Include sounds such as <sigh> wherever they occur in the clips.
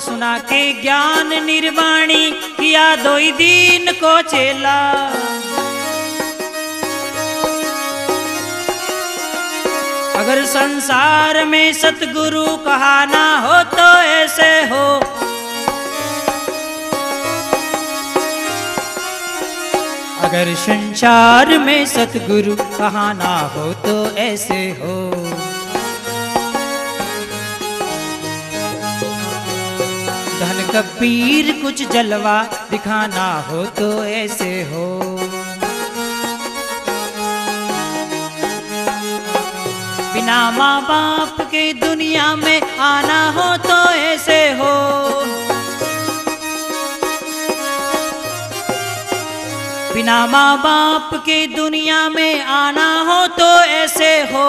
सुना के ज्ञान निर्वाणी, किया दो दीन को चेला। अगर संसार में सतगुरु कहा ना हो तो ऐसे हो। अगर संसार में सतगुरु कहा ना हो तो ऐसे हो। धन कबीर कुछ जलवा दिखाना हो तो ऐसे हो। बिना माँ बाप के दुनिया में आना हो तो ऐसे हो। बिना माँ बाप के दुनिया में आना हो तो ऐसे हो।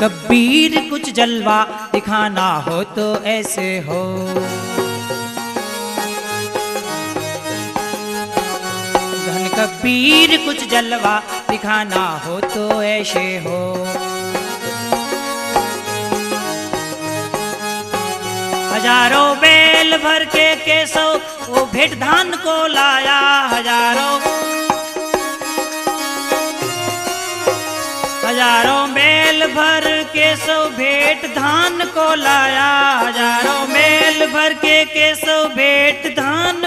कबीर कुछ जलवा दिखाना हो तो ऐसे हो। धन कबीर कुछ जलवा दिखाना हो तो ऐसे हो। हज़ारों बेल भर के केसव, वो भेंट धान को लाया हज़ारों। हज़ारों बेल भर केसव भेंट धान को लाया। हज़ारों बेल भर के केसव भेंट धान।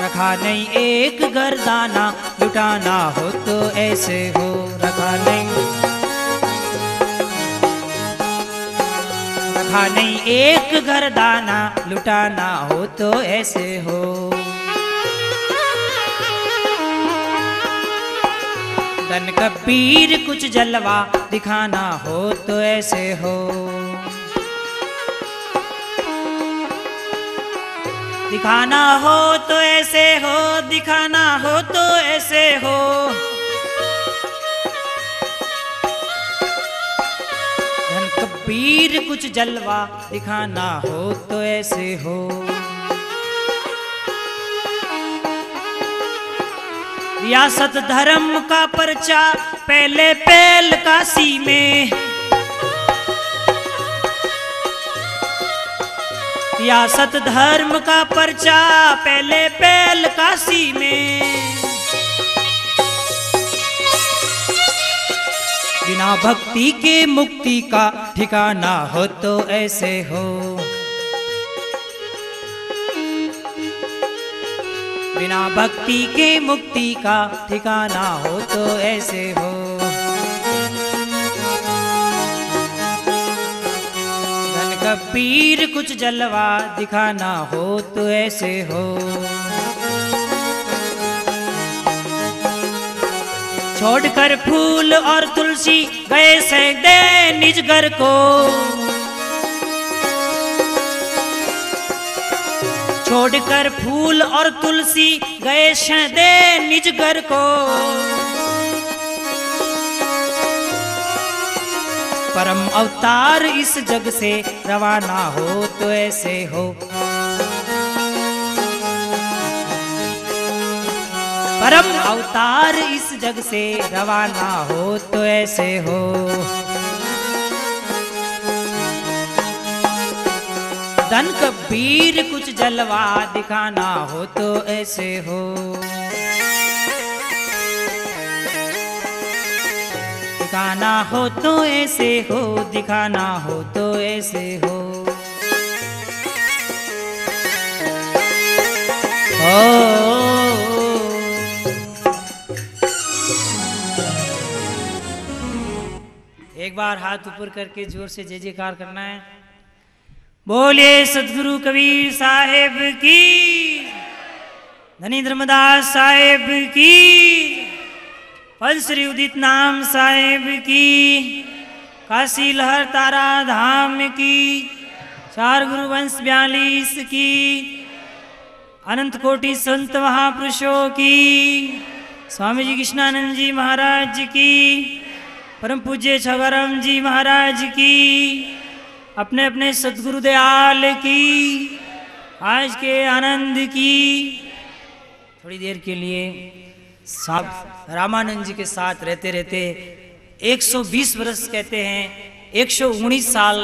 रखा नहीं एक गर्दाना लुटाना हो तो ऐसे हो, रखा नहीं। रखा नहीं एक गर्दाना लुटाना हो तो ऐसे हो। धन कबीर कुछ जलवा दिखाना हो तो ऐसे हो। दिखाना हो तो ऐसे हो, दिखाना हो तो ऐसे हो। धन कबीर कुछ जलवा दिखाना हो तो ऐसे हो। रियासत धर्म का पर्चा पहले पहल काशी में। रियासत धर्म का पर्चा पहले पहल काशी में। बिना भक्ति के मुक्ति का ठिकाना हो तो ऐसे हो। बिना भक्ति के मुक्ति का ठिकाना हो तो ऐसे हो। धन कबीर कुछ जलवा दिखाना हो तो ऐसे हो। छोड़कर फूल और तुलसी गए से दे निज घर को। छोड़कर फूल और तुलसी गए दे निज घर को। परम अवतार इस जग से रवाना हो तो ऐसे हो। परम अवतार इस जग से रवाना हो तो ऐसे हो। धन कबीर कुछ जलवा दिखाना हो तो ऐसे हो। दिखाना हो तो ऐसे हो, दिखाना हो तो ऐसे हो। ओ, एक बार हाथ ऊपर करके ज़ोर से जय जयकार करना है। बोले सदगुरु कबीर साहेब की। धनी धर्मदास साहेब की। पंचश्री उदित नाम साहेब की। काशी लहर तारा धाम की। चार गुरु वंश बयालीस की। अनंत कोटि संत महापुरुषों की। स्वामी जी कृष्णानंद जी महाराज की। परम पूज्य छगरम जी महाराज की। अपने अपने सदगुरु दयाल की, आज के आनंद की। थोड़ी देर के लिए साथ रामानंद जी के साथ रहते रहते 120 वर्ष कहते हैं, एक सौ उन्नीस साल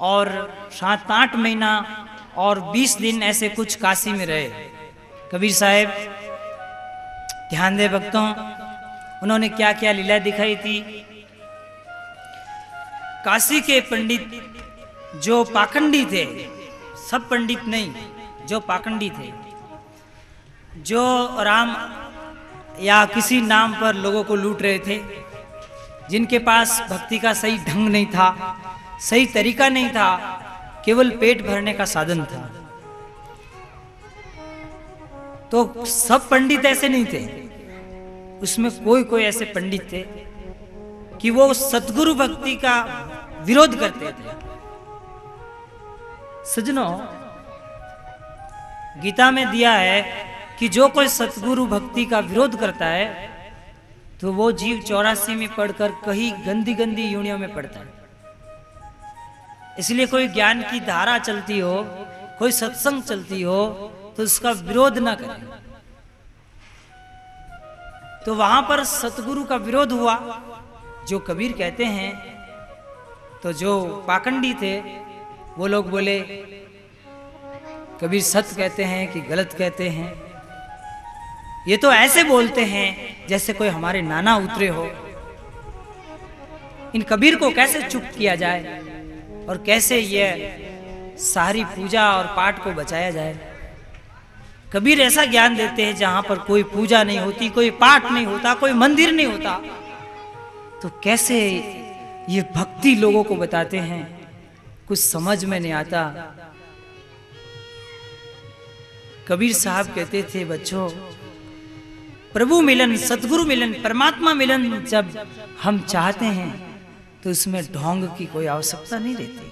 और सात आठ महीना और 20 दिन ऐसे कुछ काशी में रहे। कबीर साहेब, ध्यान दे भक्तों, उन्होंने क्या क्या लीला दिखाई थी? काशी के पंडित जो पाखंडी थे, सब पंडित नहीं, जो पाखंडी थे। जो राम या किसी नाम पर लोगों को लूट रहे थे, जिनके पास भक्ति का सही ढंग नहीं था, सही तरीका नहीं था, केवल पेट भरने का साधन था। तो सब पंडित ऐसे नहीं थे। उसमें कोई कोई ऐसे पंडित थे कि वो सतगुरु भक्ति का विरोध करते थे। सजनों गीता में दिया है कि जो कोई सतगुरु भक्ति का विरोध करता है तो वो जीव चौरासी में पढ़कर कहीं गंदी गंदी यूनियों में पड़ता है। इसलिए कोई ज्ञान की धारा चलती हो, कोई सत्संग चलती हो तो उसका विरोध ना करें। तो वहाँ पर सतगुरु का विरोध हुआ, जो कबीर कहते हैं तो जो पाखंडी थे वो लोग बोले, कभी सत कहते हैं कि गलत कहते हैं? ये तो ऐसे बोलते हैं जैसे कोई हमारे नाना उतरे हो। इन कबीर को कैसे चुप किया जाए और कैसे ये सारी पूजा और पाठ को बचाया जाए? कबीर ऐसा ज्ञान देते हैं, जहाँ पर कोई पूजा नहीं होती, कोई पाठ नहीं होता, कोई मंदिर नहीं होता। तो कैसे ये भक्ति लोगों को बताते हैं? कुछ समझ में नहीं आता। कबीर साहब कहते थे, बच्चों, प्रभु मिलन सदगुरु मिलन, परमात्मा मिलन, जब हम चाहते हैं तो उसमें ढोंग की कोई आवश्यकता नहीं रहती।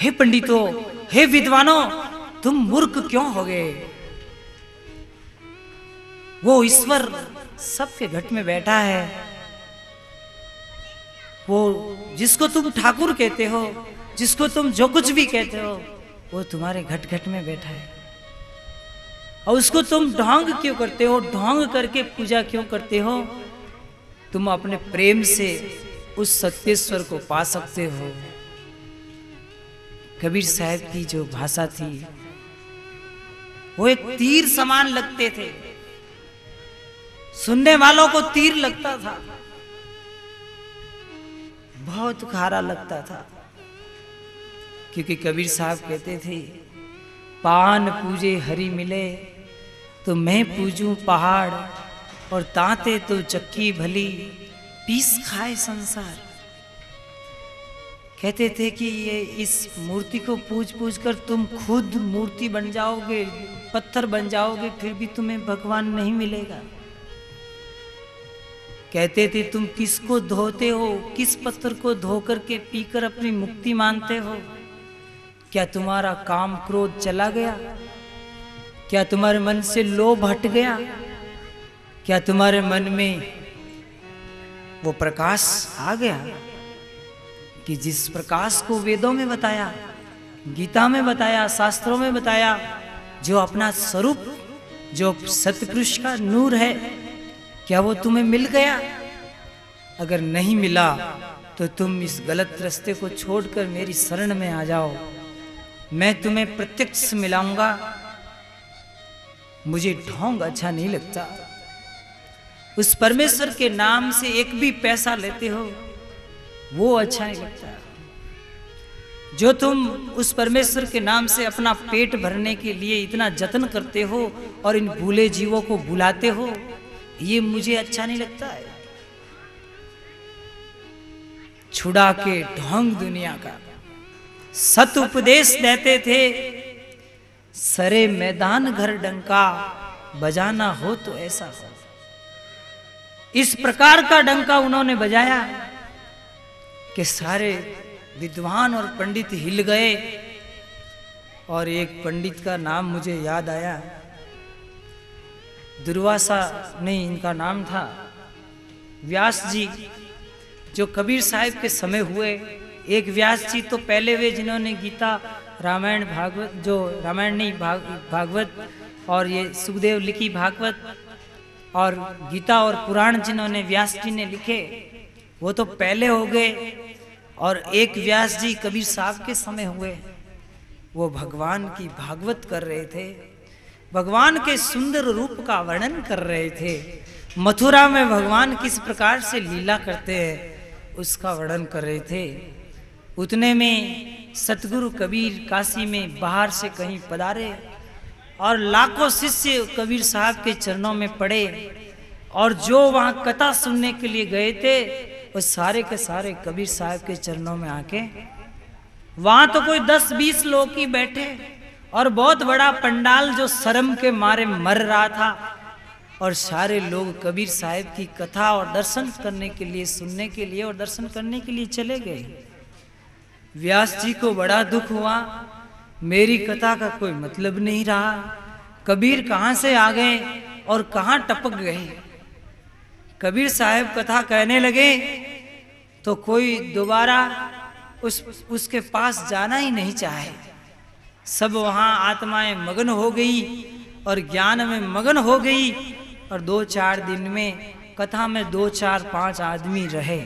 हे पंडितों, हे विद्वानों, तुम मूर्ख क्यों हो गए? वो ईश्वर सबके घट में बैठा है। वो जिसको तुम ठाकुर कहते हो, जिसको तुम जो कुछ भी कहते हो, वो तुम्हारे घट घट में बैठा है। और उसको तुम ढोंग क्यों करते हो, ढोंग करके पूजा क्यों करते हो? तुम अपने प्रेम से उस सत्येश्वर को पा सकते हो। कबीर साहब की जो भाषा थी, वो एक तीर समान लगते थे। सुनने वालों को तीर लगता था। बहुत खारा लगता था। क्योंकि कबीर साहब कहते थे, पान पूजे हरि मिले तो मैं पूजू पहाड़, और ताते तो चक्की भली, पीस खाए संसार। कहते थे कि ये इस मूर्ति को पूज पूज कर तुम खुद मूर्ति बन जाओगे, पत्थर बन जाओगे, फिर भी तुम्हें भगवान नहीं मिलेगा। कहते थे, तुम किसको धोते हो? किस पत्थर को धो करके पीकर अपनी मुक्ति मानते हो? क्या तुम्हारा काम क्रोध चला गया? क्या तुम्हारे मन से लोभ हट गया? क्या तुम्हारे मन में वो प्रकाश आ गया कि जिस प्रकाश को वेदों में बताया, गीता में बताया, शास्त्रों में बताया, जो अपना स्वरूप, जो सतपुरुष का नूर है क्या वो तुम्हें मिल गया? अगर नहीं मिला तो तुम इस गलत रास्ते को छोड़कर मेरी शरण में आ जाओ। मैं तुम्हें प्रत्यक्ष मिलाऊँगा। मुझे ढोंग अच्छा नहीं लगता। उस परमेश्वर के नाम से एक भी पैसा लेते हो, वो अच्छा नहीं लगता। जो तुम उस परमेश्वर के नाम से अपना पेट भरने के लिए इतना जतन करते हो और इन भूले जीवों को बुलाते हो ये मुझे अच्छा नहीं लगता है। छुड़ा के ढोंग दुनिया का। सत उपदेश देते थे। सरे मैदान घर डंका, बजाना हो तो ऐसा हो। इस प्रकार का डंका उन्होंने बजाया कि सारे विद्वान और पंडित हिल गए। और एक पंडित का नाम मुझे याद आया। दुर्वासा नहीं, इनका नाम था। व्यास जी, जो कबीर साहिब के समय हुए, एक व्यास जी तो पहले वे जिन्होंने गीता रामायण भागवत, जो रामायण नहीं, भाग, भागवत और ये सुखदेव लिखी भागवत और गीता और पुराण जिन्होंने व्यास जी ने लिखे, वो तो पहले हो गए और एक व्यास जी कबीर साहब के समय हुए। वो भगवान की भागवत कर रहे थे। भगवान के सुंदर रूप का वर्णन कर रहे थे। मथुरा में भगवान किस प्रकार से लीला करते हैं, उसका वर्णन कर रहे थे। उतने में सतगुरु कबीर काशी में बाहर से कहीं पधारे और लाखों शिष्य कबीर साहब के चरणों में पड़े और जो वहाँ कथा सुनने के लिए गए थे, वो सारे के सारे कबीर साहब के चरणों में आके, वहाँ तो कोई दस बीस लोग ही बैठे। और बहुत बड़ा पंडाल जो शर्म के मारे मर रहा था। और सारे लोग कबीर साहब की कथा और दर्शन करने के लिए, सुनने के लिए और दर्शन करने के लिए चले गए। व्यास जी को बड़ा दुख हुआ। मेरी कथा का कोई मतलब नहीं रहा। कबीर कहाँ से आ गए और कहाँ टपक गए? कबीर साहब कथा कहने लगे तो कोई दोबारा उस, उसके पास जाना ही नहीं चाहे। सब वहाँ आत्माएँ मगन हो गई और ज्ञान में मगन हो गई और दो चार दिन में, कथा में दो चार पाँच आदमी रहे।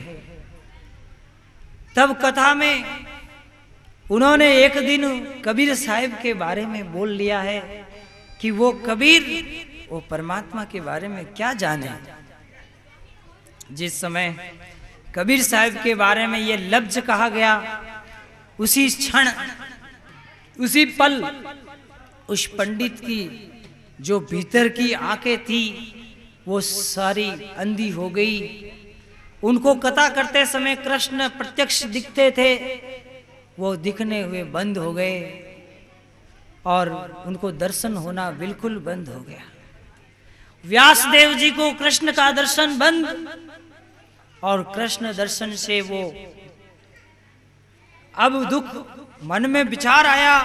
तब कथा में उन्होंने एक दिन कबीर साहिब के बारे में बोल लिया है कि वो कबीर, वो परमात्मा के बारे में क्या जाने? जिस समय कबीर साहिब के बारे में ये लफ्ज कहा गया, उसी क्षण उसी पल उस पंडित की जो भीतर की आँखें थी, वो सारी अंधी हो गई। उनको कथा करते समय कृष्ण प्रत्यक्ष दिखते थे, वो दिखने हुए बंद हो गए और उनको दर्शन होना बिल्कुल बंद हो गया। व्यास देव जी को कृष्ण का दर्शन बंद और कृष्ण दर्शन से वो अब दुख मन में विचार आया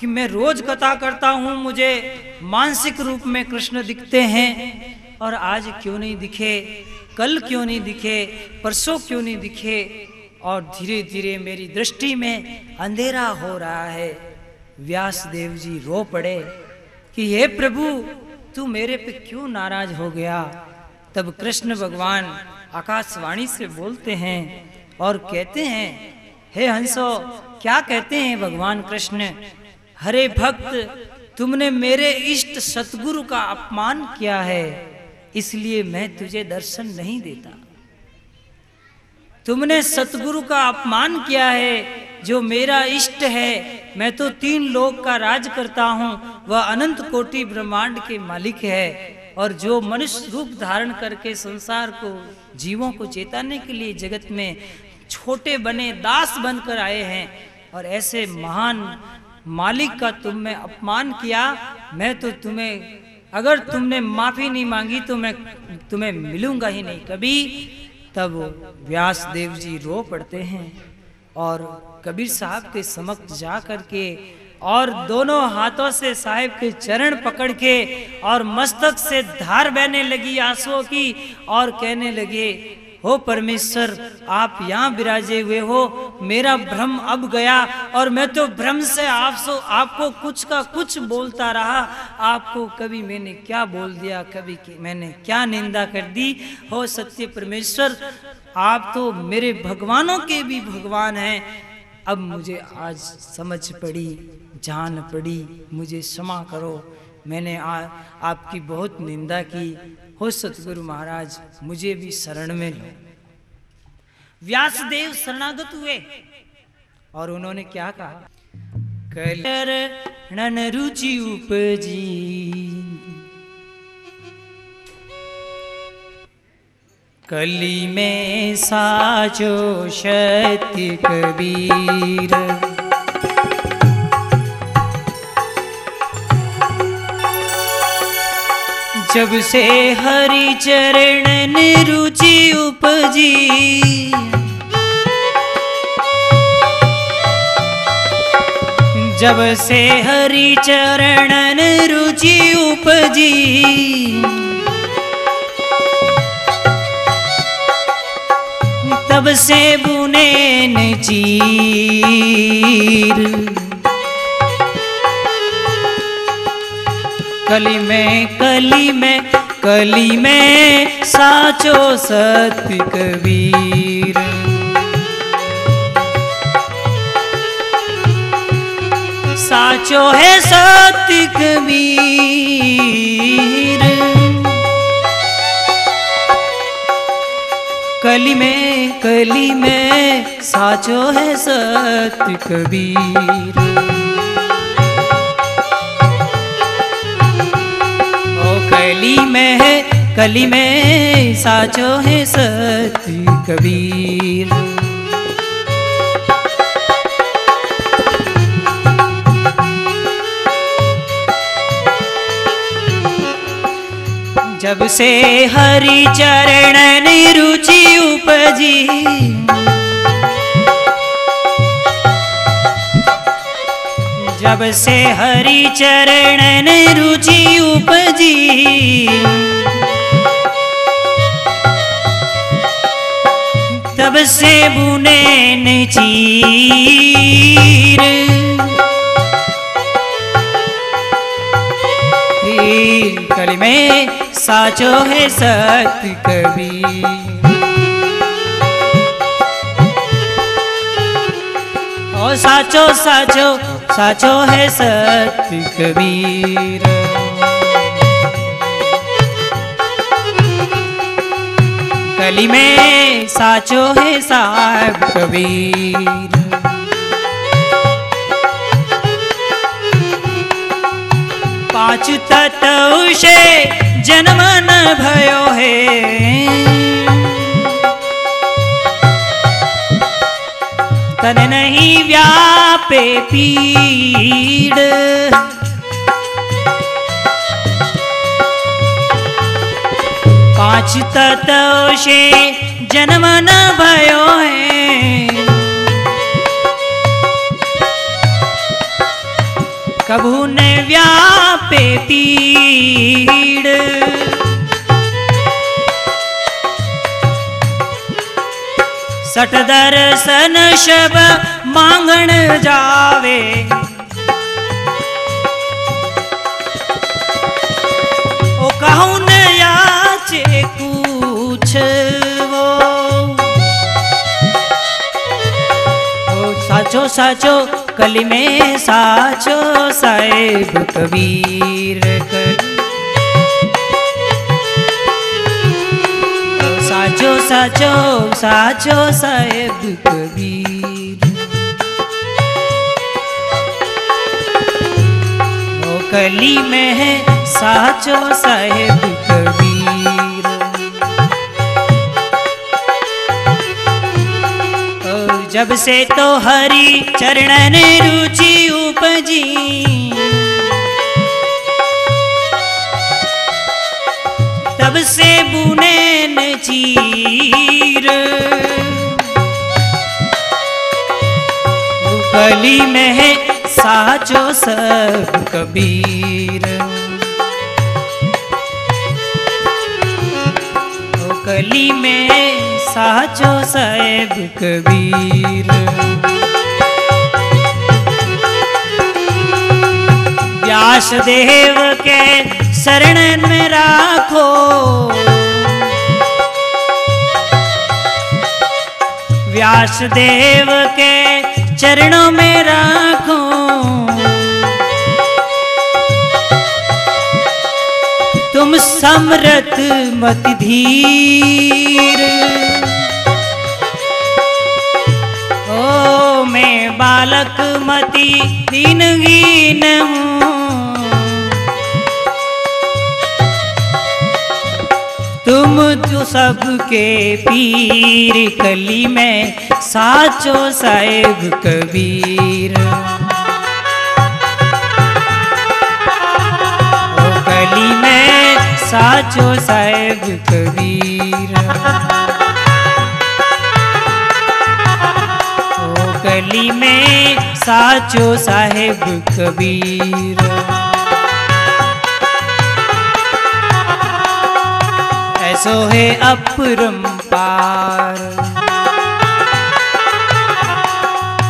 कि मैं रोज कथा करता हूँ, मुझे मानसिक रूप में कृष्ण दिखते हैं। और आज क्यों नहीं दिखे, कल क्यों नहीं दिखे, परसों क्यों नहीं दिखे? और धीरे धीरे मेरी दृष्टि में अंधेरा हो रहा है। व्यास देव जी रो पड़े कि, हे प्रभु, तू मेरे पे क्यों नाराज़ हो गया? तब कृष्ण भगवान आकाशवाणी से बोलते हैं और कहते हैं हे हंसो, क्या कहते हैं भगवान कृष्ण? हरे भक्त, तुमने मेरे इष्ट सतगुरु का अपमान किया है, इसलिए मैं तुझे दर्शन नहीं देता। तुमने सतगुरु का अपमान किया है, जो मेरा इष्ट है, मैं तो तीन लोक का राज करता हूँ, वह अनंत कोटि ब्रह्मांड के मालिक है, और जो मनुष्य रूप धारण करके संसार को, जीवों को चेताने के लिए जगत में छोटे बने दास बनकर आए हैं और ऐसे महान मालिक का तुमने अपमान किया, मैं तो तुम्हें, अगर तुमने माफ़ी नहीं मांगी तो मैं तुम्हें मिलूँगा ही नहीं। कभी तब व्यास देव जी रो पड़ते हैं और कबीर साहब के समक्ष जा कर के और दोनों हाथों से साहेब के चरण पकड़ के और मस्तक से धार बहने लगी आंसुओं की और कहने लगे हो परमेश्वर आप यहाँ विराजे हुए हो मेरा भ्रम अब गया और मैं तो भ्रम से आपसो आपको कुछ का कुछ बोलता रहा। आपको कभी मैंने क्या बोल दिया कभी मैंने क्या निंदा कर दी? हो सत्य परमेश्वर आप तो मेरे भगवानों के भी भगवान हैं। अब मुझे आज समझ पड़ी जान पड़ी मुझे क्षमा करो। मैंने आ, आपकी बहुत निंदा की हो सतगुरु महाराज, मुझे भी शरण में लो। व्यासदेव शरणागत हुए और उन्होंने क्या कहा? कलर नन रुचि उपजी। कली में साचो शक्ति कबीर। जब से हरि चरण रुचि उपजी। जब से हरि चरण रुचि उपजी। तब से बुने चीर कली में कली में कली में साचो सत्य कबीर साचो है सत्य कबीर कली में कली में साचो है सत्य कबीर कली में है कली में साचो है सत्य कबीर जब से हरि चरण रुचि उपजी जब से हरि चरण रुचि उपजी। तब से बुने चीर। कली में साचो है सत्य कबीर। ओ साचो साचो साचो है सत्य कबीर। कली में साचो है साहब कबीर। पाँच तत्व से जन्म न भयो है। तन नहीं व्यापे पीड़। पाँच तत्व से जन्म न भयो है। कभू न व्यापे पीड़। सठ दर्शन शब मांगण जावे। ओ कहूँ याचे कुछ वो ओ साचो साचो कली में साचो साहेब कबीर कली साचो साचो साहेब कबीर। ओ कली में है, साचो साहेब कबीर। ओ जब से तो हरि ने रुचि उपजी। तब से बुने न चीर कली में है साचो सब कबीर। कली में साचो सब कबीर। व्यास देव के शरण में राखो। व्यास देव के चरणों में राखो। तुम समरथ मत धीर। ओ मैं बालक मती दीनहीन हूँ। तुम तो सबके पीर, कली में साचो साहेब कबीर। ओ कली में साचो साहेब कबीर। ओ कली में साचो साहेब कबीर। ऐसो है अपरंपार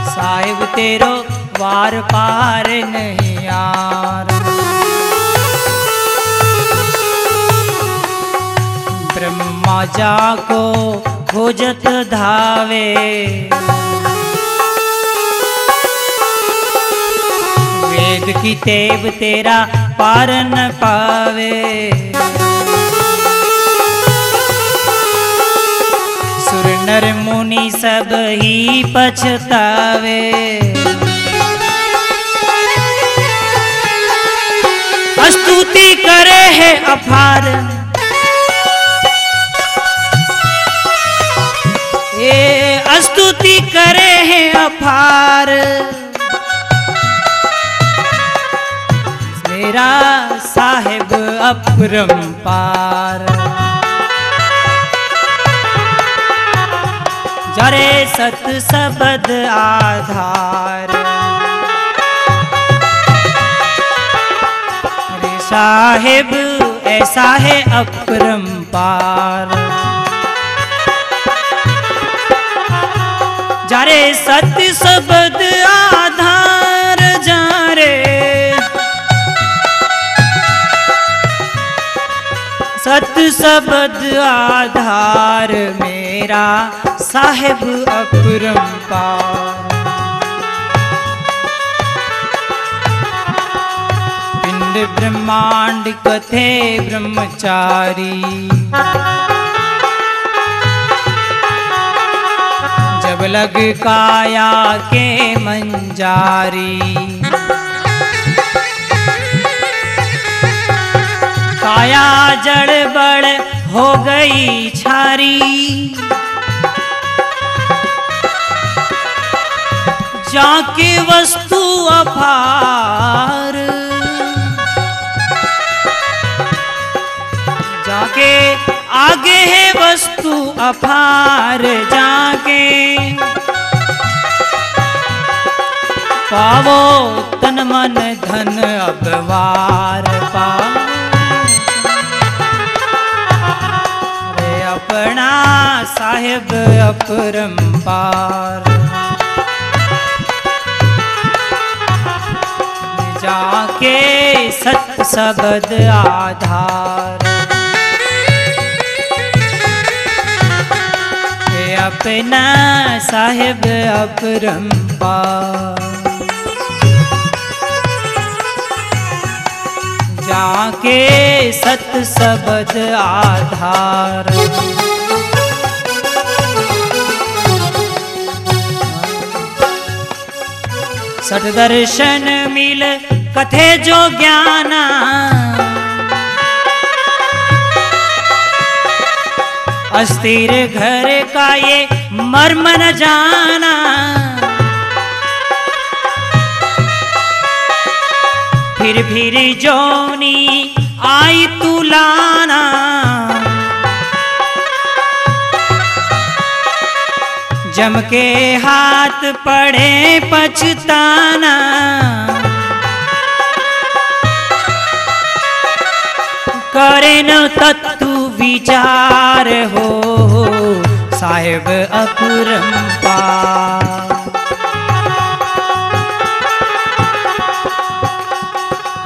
साहिब, तेरो वार पार नहीं यार ब्रह्मा जाको खोजत धावे। वेद की तेब तेरा पार न पावे। नर मुनि सब ही पछतावे। स्तुति करे है अपार। ये स्तुति करे है अपार। मेरा साहेब अपरंपार। जरे सत सबद आधार। अरे साहेब, ऐसा है अपरंपार जारे सत्य शब्द आधार, जारे। सत्य शब्द आधार मेरा। साहेब अपरंपार पिंड ब्रह्मांड कथे ब्रह्मचारी। जब लग काया के मंजारी। काया जड़ बड़ हो गई छारी। जाके वस्तु अपार। जाके आगे है वस्तु अपार, जाके। पावो तन मन धन अबवार पावो। अपना साहेब अपरंपार। जाके सत सबद आधार अपना साहेब अपरंपार जाके सत सबद आधार। सठ दर्शन मिल कथे जो ज्ञान। अस्थिर घर का ये मर्म न जाना। फिर फिर जोनी आई तू लाना। जम के हाथ पड़े पछताना। करे न तत्तु विचार हो। साहेब अपरंपा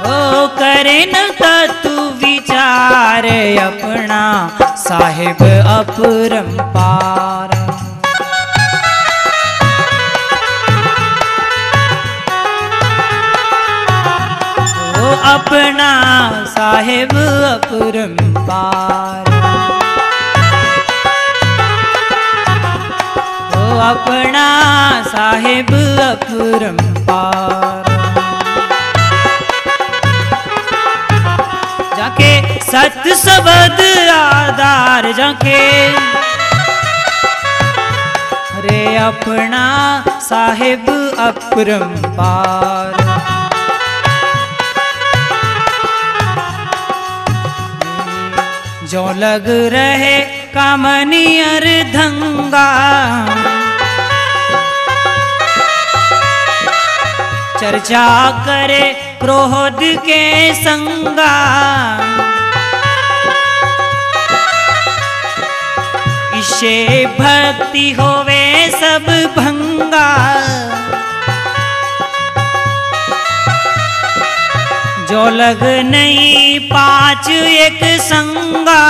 हो करे न तत्तु विचार अपना। साहेब अपरंपार अपना साहेब अपरंपार ओ अपना साहेब अपरंपार जाके सत सबद आधार जाके रे अपना साहेब अपरंपार जो लग रहे कामनी अर्धंगा चर्चा करे क्रोध के संगा। इसे भक्ति होवे सब भंगा। जो लग नहीं पाच एक संगा।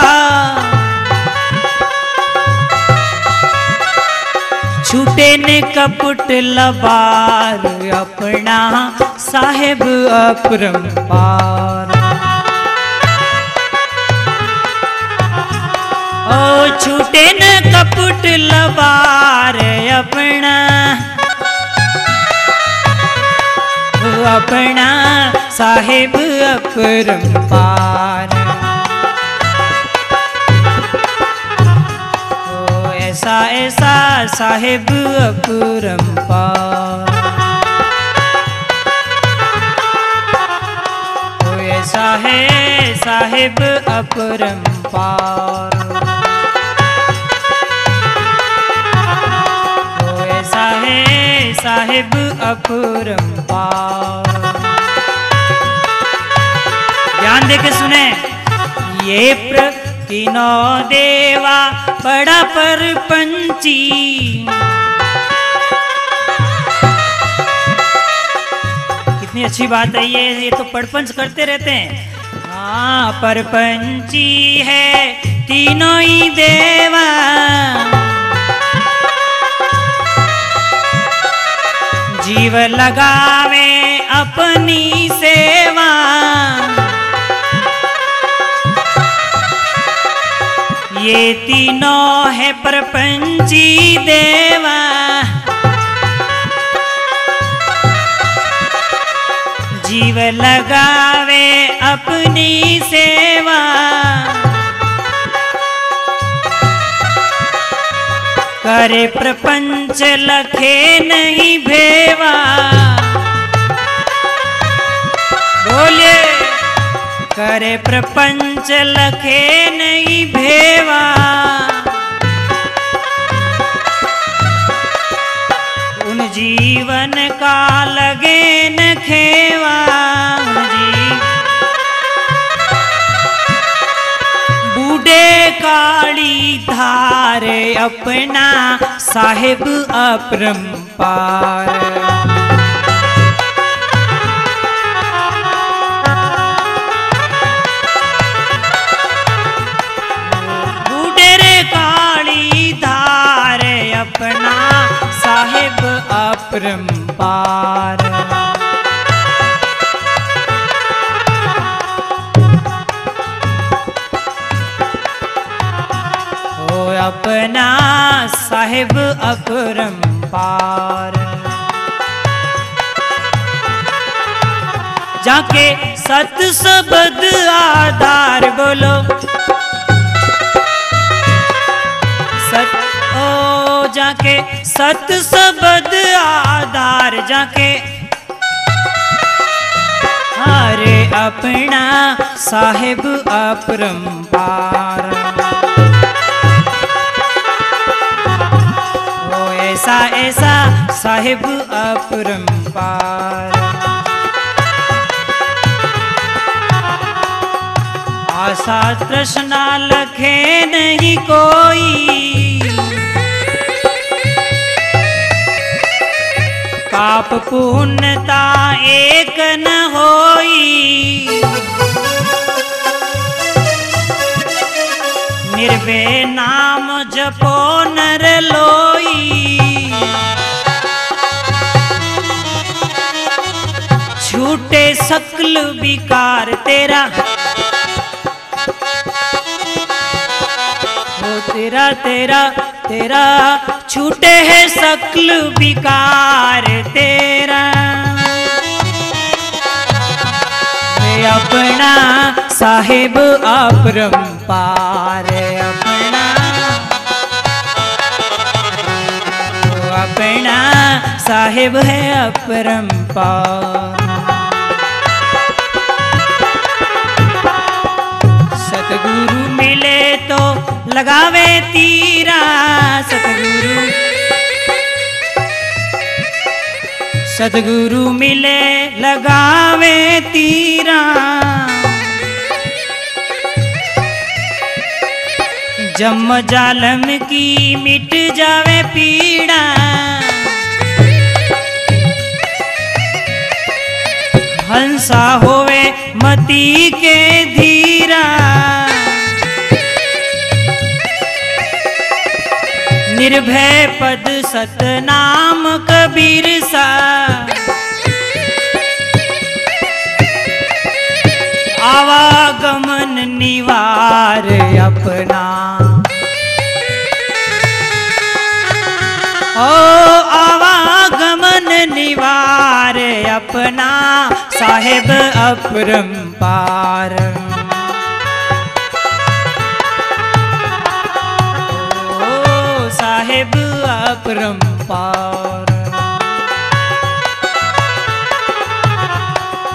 छूटे ने कपट लबार, अपना साहेब अपरंपार ओ छूटे न कपट लबार, अपना अपना साहेब अपरंपार ओ, ऐसा ऐसा साहेब अपरंपार ओ, ऐसा है साहेब अपरंपार ओ, ऐसा है साहेब अपरंपार ध्यान दे के सुने। ये प्रतिनो देवा बड़ा पर पंची कितनी अच्छी बात है ये ये तो पड़पंच करते रहते हैं। हाँ परपंची है, तीनों ही देवा। जीव लगावे अपनी सेवा। ये तीनों है प्रपंची देवा। जीव लगावे अपनी सेवा। करे प्रपंच लखे नहीं भेवा। बोले करे प्रपंच लखे नहीं भेवा। उन जीवन का लगे न खेवा। बूढ़े काली धार अपना साहेब अपरंपार। अपरंपार ओ अपना साहेब अपरंपार जाके सत सबद आधार बोलो। सत ओ जाके सत सबद आधार जाके। हारे अपना साहेब अपरंपार ओ ऐसा ऐसा साहेब अपरंपार आशा तृष्णा लखे नहीं कोई। पाप पुण्यता एक न होई। निर्भय नाम जपो नर लोई। छूटे सकल विकार तेरा। हो तेरा तेरा तेरा। छूटे है सकल विकार तेरा। रे अपना साहेब अपरंपार अपना। वो अपना साहेब है अपरंपार सतगुरु मिले तो लगावे तीरा सतगुरु। सतगुरु मिले लगावे तीरा। जम जालम की मिट जावे पीड़ा। हंसा होवे मती के धीरा। निर्भय पद सतनाम कबीर सा। आवागमन निवार अपना। ओ आवागमन निवार अपना। साहेब अपरंपार। अपरंपार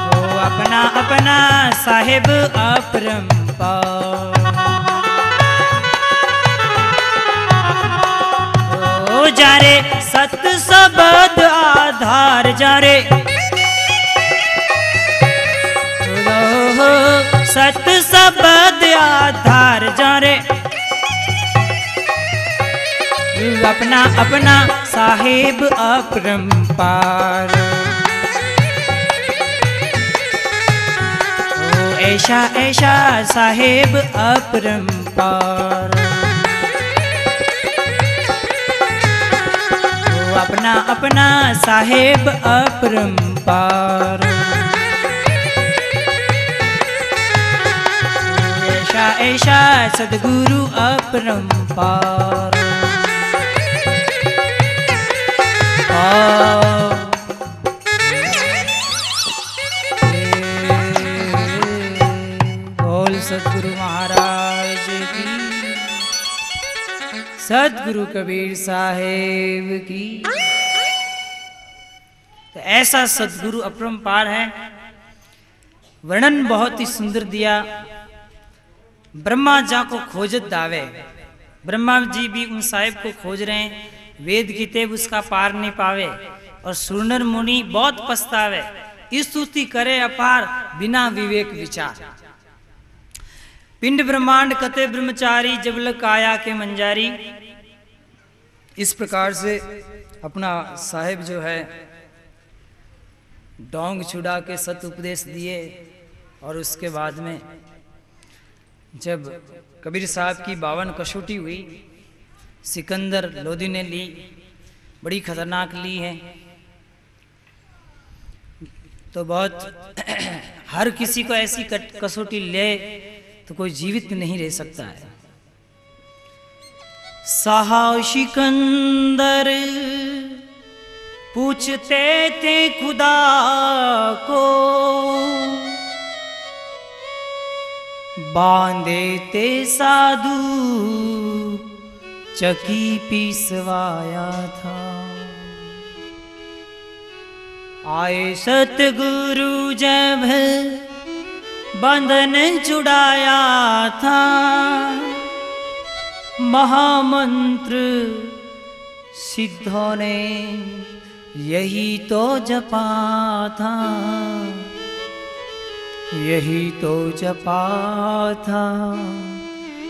ओ अपना अपना साहेब अपरंपार ओ जारे सत सबद आधार जारे। ओ सत सबद आधार अपना अपना साहेब अपरंपार ओ, ऐशा ऐशा साहेब अपरंपार अपना अपना साहेब अपरंपार ऐशा ऐशा सदगुरु अपरंपार सतगुरु महाराज की। सतगुरु कबीर साहेब की। तो ऐसा सतगुरु अपरंपार है। वर्णन बहुत ही सुंदर दिया। ब्रह्मा जा को खोजत दावे। ब्रह्मा जी भी उन साहेब को खोज रहे हैं। वेद तेब उसका पार नहीं पावे और सुरनर मुनि बहुत पछतावे। स्तुति करे अपार बिना विवेक विचार। पिंड ब्रह्मांड कते ब्रह्मचारी जबल काया के मंजारी। इस प्रकार से अपना साहेब जो है, डोंग छुड़ा के सत उपदेश दिए और उसके बाद में जब कबीर साहब की बावन कसौटी हुई सिकंदर लोधी ने ली, बड़ी खतरनाक ली है। तो बहुत <clears throat> हर किसी को ऐसी कसौटी ले तो कोई जीवित नहीं रह सकता है। सहा सिकंदर पूछते थे खुदा को, बांधे ते साधु चकी पीसवाया था। आए सतगुरु जब बंधन चुड़ाया था, महामंत्र सिद्धों ने यही तो जपा था। यही तो जपा था।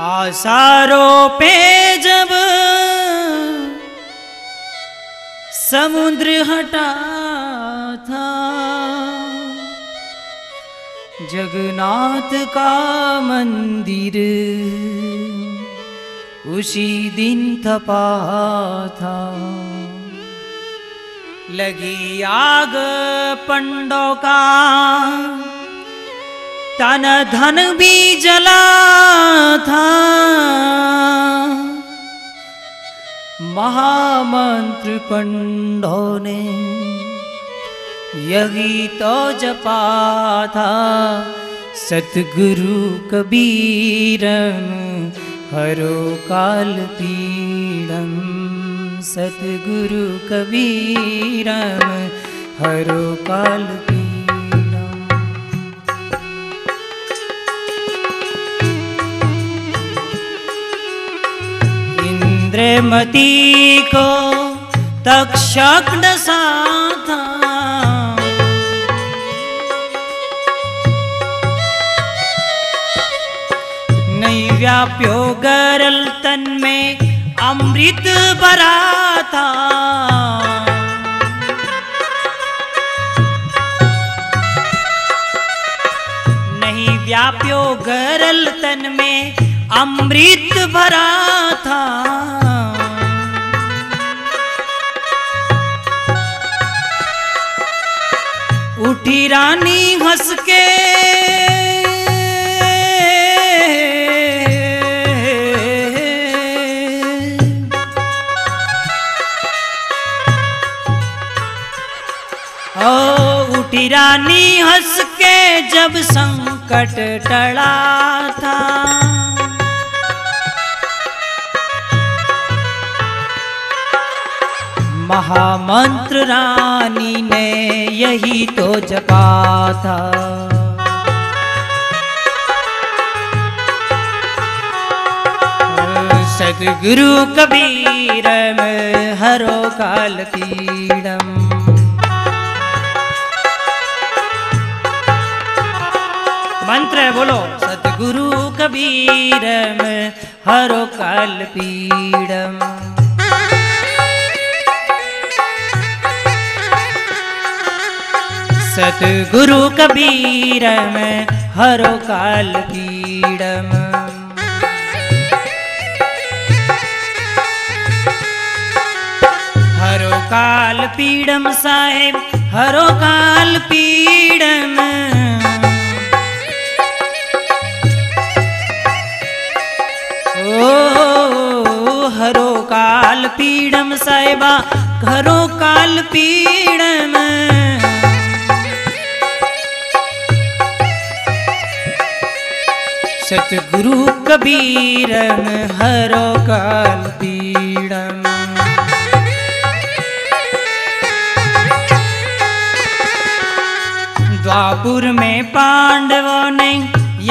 आसारों पे जब समुद्र हटा था, जगन्नाथ का मंदिर उसी दिन थपा था। लगी आग पंडों का तन धन भी जला था। महामंत्र पंडों ने यही तो जपा था। सतगुरु कबीरम हरो काल पीड़म। सतगुरु कबीरम हरो काल पीड़म। इंद्रमती को तक्षक डसा था नहीं व्याप्यो गरल तन में अमृत भरा था नहीं व्याप्यो गरल तन में अमृत भरा था। उठी रानी हंस के उठी रानी हंस के जब संकट टला था। महामंत्र रानी ने यही तो जपा था। सदगुरु कबीर में हरो काल पीड़म मंत्र है, बोलो। सतगुरु कबीर में हरो काल पीड़म सतगुरु कबीर में हरो काल पीड़म हरो काल पीड़म साहेब हरो काल पीड़म। सतगुरु कबीर हरो काल पीड़म द्वापुर में पांडवों ने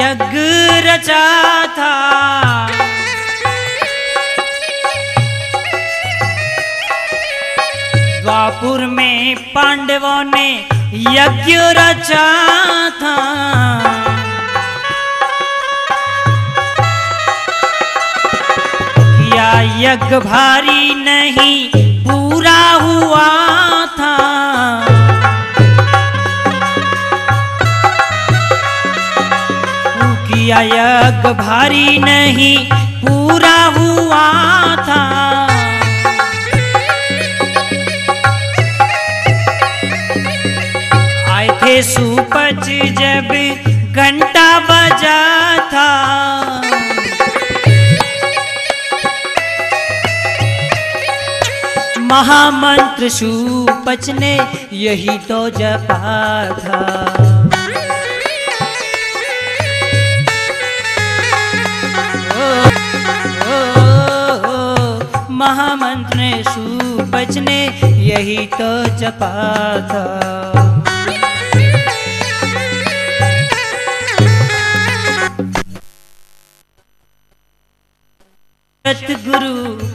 यज्ञ रचा था। द्वापुर में पांडवों ने यज्ञ रचा था। यज्ञ भारी नहीं, पूरा हुआ था। किया यज्ञ भारी नहीं, पूरा हुआ था। आए थे सुपच जब घंटा बजा था। महामंत्र सुपच ने यही तो जपा था महामंत्र ने सुपच ने यही तो जपा था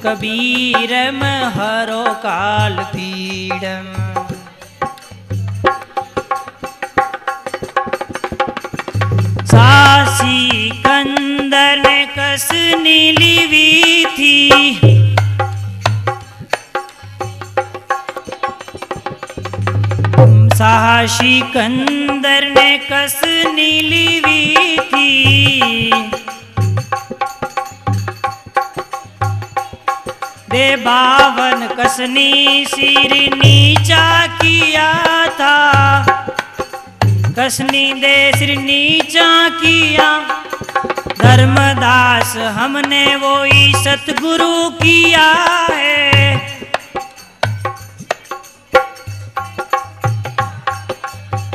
कबीरम हरो काल पीडम। सासी कंदर ने कस नीली थी साहसी कंदर ने कस नीली थी दे बावन कसनी सिर नीचा किया था। कसनी दे सिर नीचा किया। धर्मदास हमने वो ही सतगुरु किया है।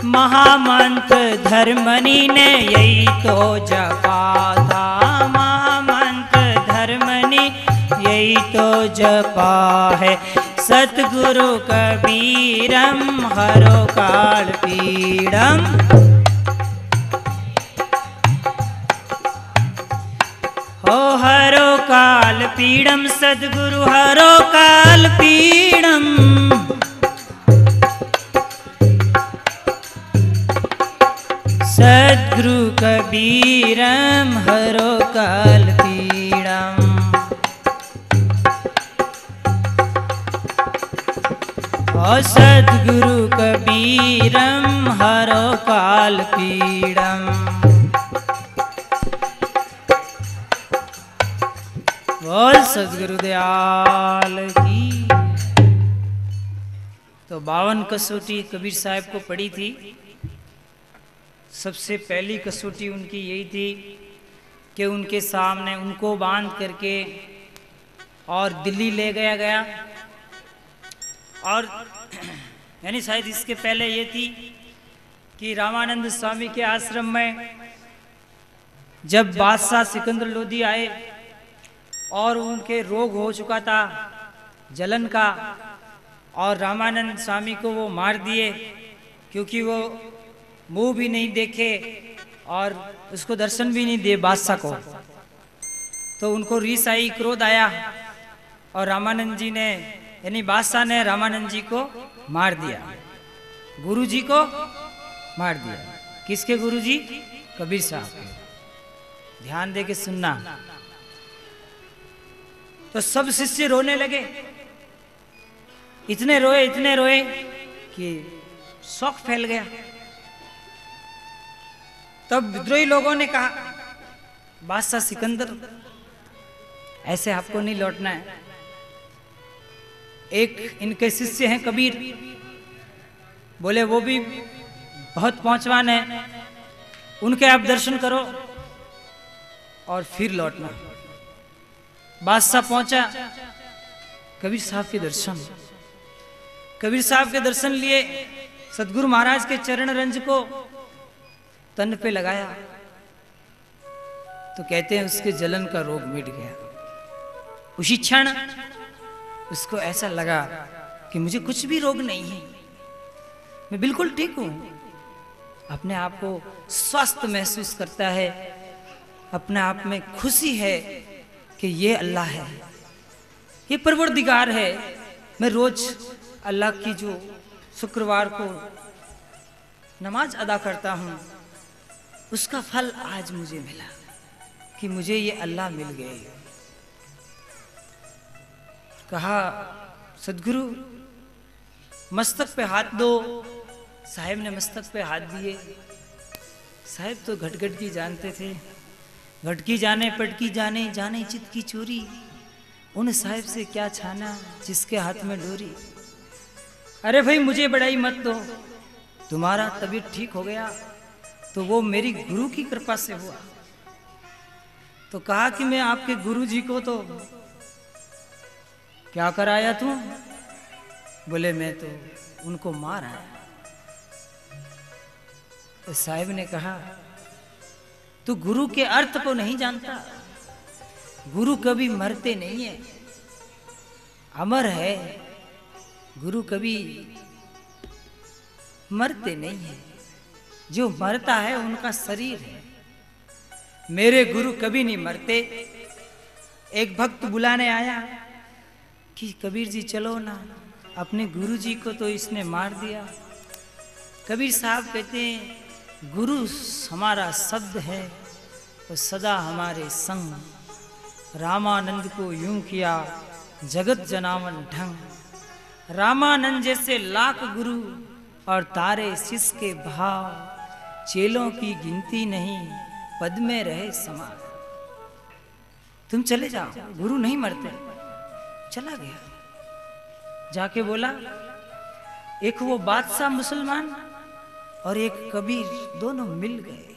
महामंत्र धर्मनी ने यही तो जपा था। यही तो जपा है। सतगुरु कबीरम, हरो काल पीड़म। हो हरो काल पीड़म सदगुरु हरो काल पीड़म। सद्गुरु कबीरम, हरो काल पीड़म। ओ सद्गुरु कबीरम हरो काल पीड़म। बोल सदगुरु दयाल की। तो बावन कसौटी कबीर साहब को पड़ी थी। सबसे पहली कसौटी उनकी यही थी कि उनके सामने उनको बाँध करके और दिल्ली ले गया गया। और <clears throat> यानी शायद इसके पहले ये थी कि रामानंद स्वामी के आश्रम में जब बादशाह सिकंदर लोधी आए और उनके रोग हो चुका था, जलन का, और रामानंद स्वामी को वो मार दिए, क्योंकि वो मुँह भी नहीं देखे और उसको दर्शन भी नहीं दिए बादशाह को। तो उनको रीस आई क्रोध आया और रामानंद जी ने यानी बादशाह ने रामानंद जी को मार दिया गुरु जी को मार दिया किसके गुरु जी कबीर साहब ध्यान दे के सुनना तो सब शिष्य रोने लगे इतने रोए इतने रोए कि शौक फैल गया तब विद्रोही लोगों ने कहा बादशाह सिकंदर ऐसे आपको नहीं लौटना है एक इनके शिष्य हैं कबीर। बोले, वो भी बहुत पहुंचवान है। उनके आप दर्शन करो और फिर लौटना। बादशाह पहुँचा। कबीर साहब के दर्शन। कबीर साहब के दर्शन लिए सदगुरु महाराज के चरण रंज को तन पे लगाया। तो कहते हैं, उसके जलन का रोग मिट गया। उसी क्षण उसको ऐसा लगा कि मुझे कुछ भी रोग नहीं है। मैं बिल्कुल ठीक हूँ। अपने आप को स्वस्थ महसूस करता है। अपने आप में खुशी है कि ये अल्लाह है। ये परवरदिगार है। मैं रोज अल्लाह की जो शुक्रवार को नमाज़ अदा करता हूँ, उसका फल आज मुझे मिला कि मुझे ये अल्लाह मिल गए। कहा, सदगुरु, मस्तक पे हाथ दो। साहेब ने मस्तक पे हाथ दिए। साहेब तो घटघट की जानते थे। घटकी जाने, पटकी जाने जाने चित की चोरी। उन साहेब से क्या छाना, जिसके हाथ में डोरी? अरे भाई, मुझे बड़ाई मत दो। तुम्हारा तबीयत ठीक हो गया तो वो मेरी गुरु की कृपा से हुआ। तो कहा कि मैं आपके गुरु जी को तो क्या कराया तू? बोले, मैं तो उनको मार आया तो साहिब ने कहा, तू गुरु के अर्थ को नहीं जानता। गुरु कभी मरते नहीं है। अमर है, गुरु कभी मरते नहीं है। जो मरता है, उनका शरीर है। मेरे गुरु कभी नहीं मरते। एक भक्त बुलाने आया कि कबीर जी, चलो ना। अपने गुरु जी को तो इसने मार दिया। कबीर साहब कहते हैं, गुरु हमारा शब्द है तो सदा हमारे संग। रामानंद को यूँ किया, जगत जनावन ढंग। रामानंद जैसे लाख गुरु और तारे शिष के भाव। चेलों की गिनती नहीं, पद में रहे समा तुम चले जाओ, गुरु नहीं मरते। चला गया। जाके बोला, एक वो बादशाह मुसलमान और एक कबीर दोनों मिल गए।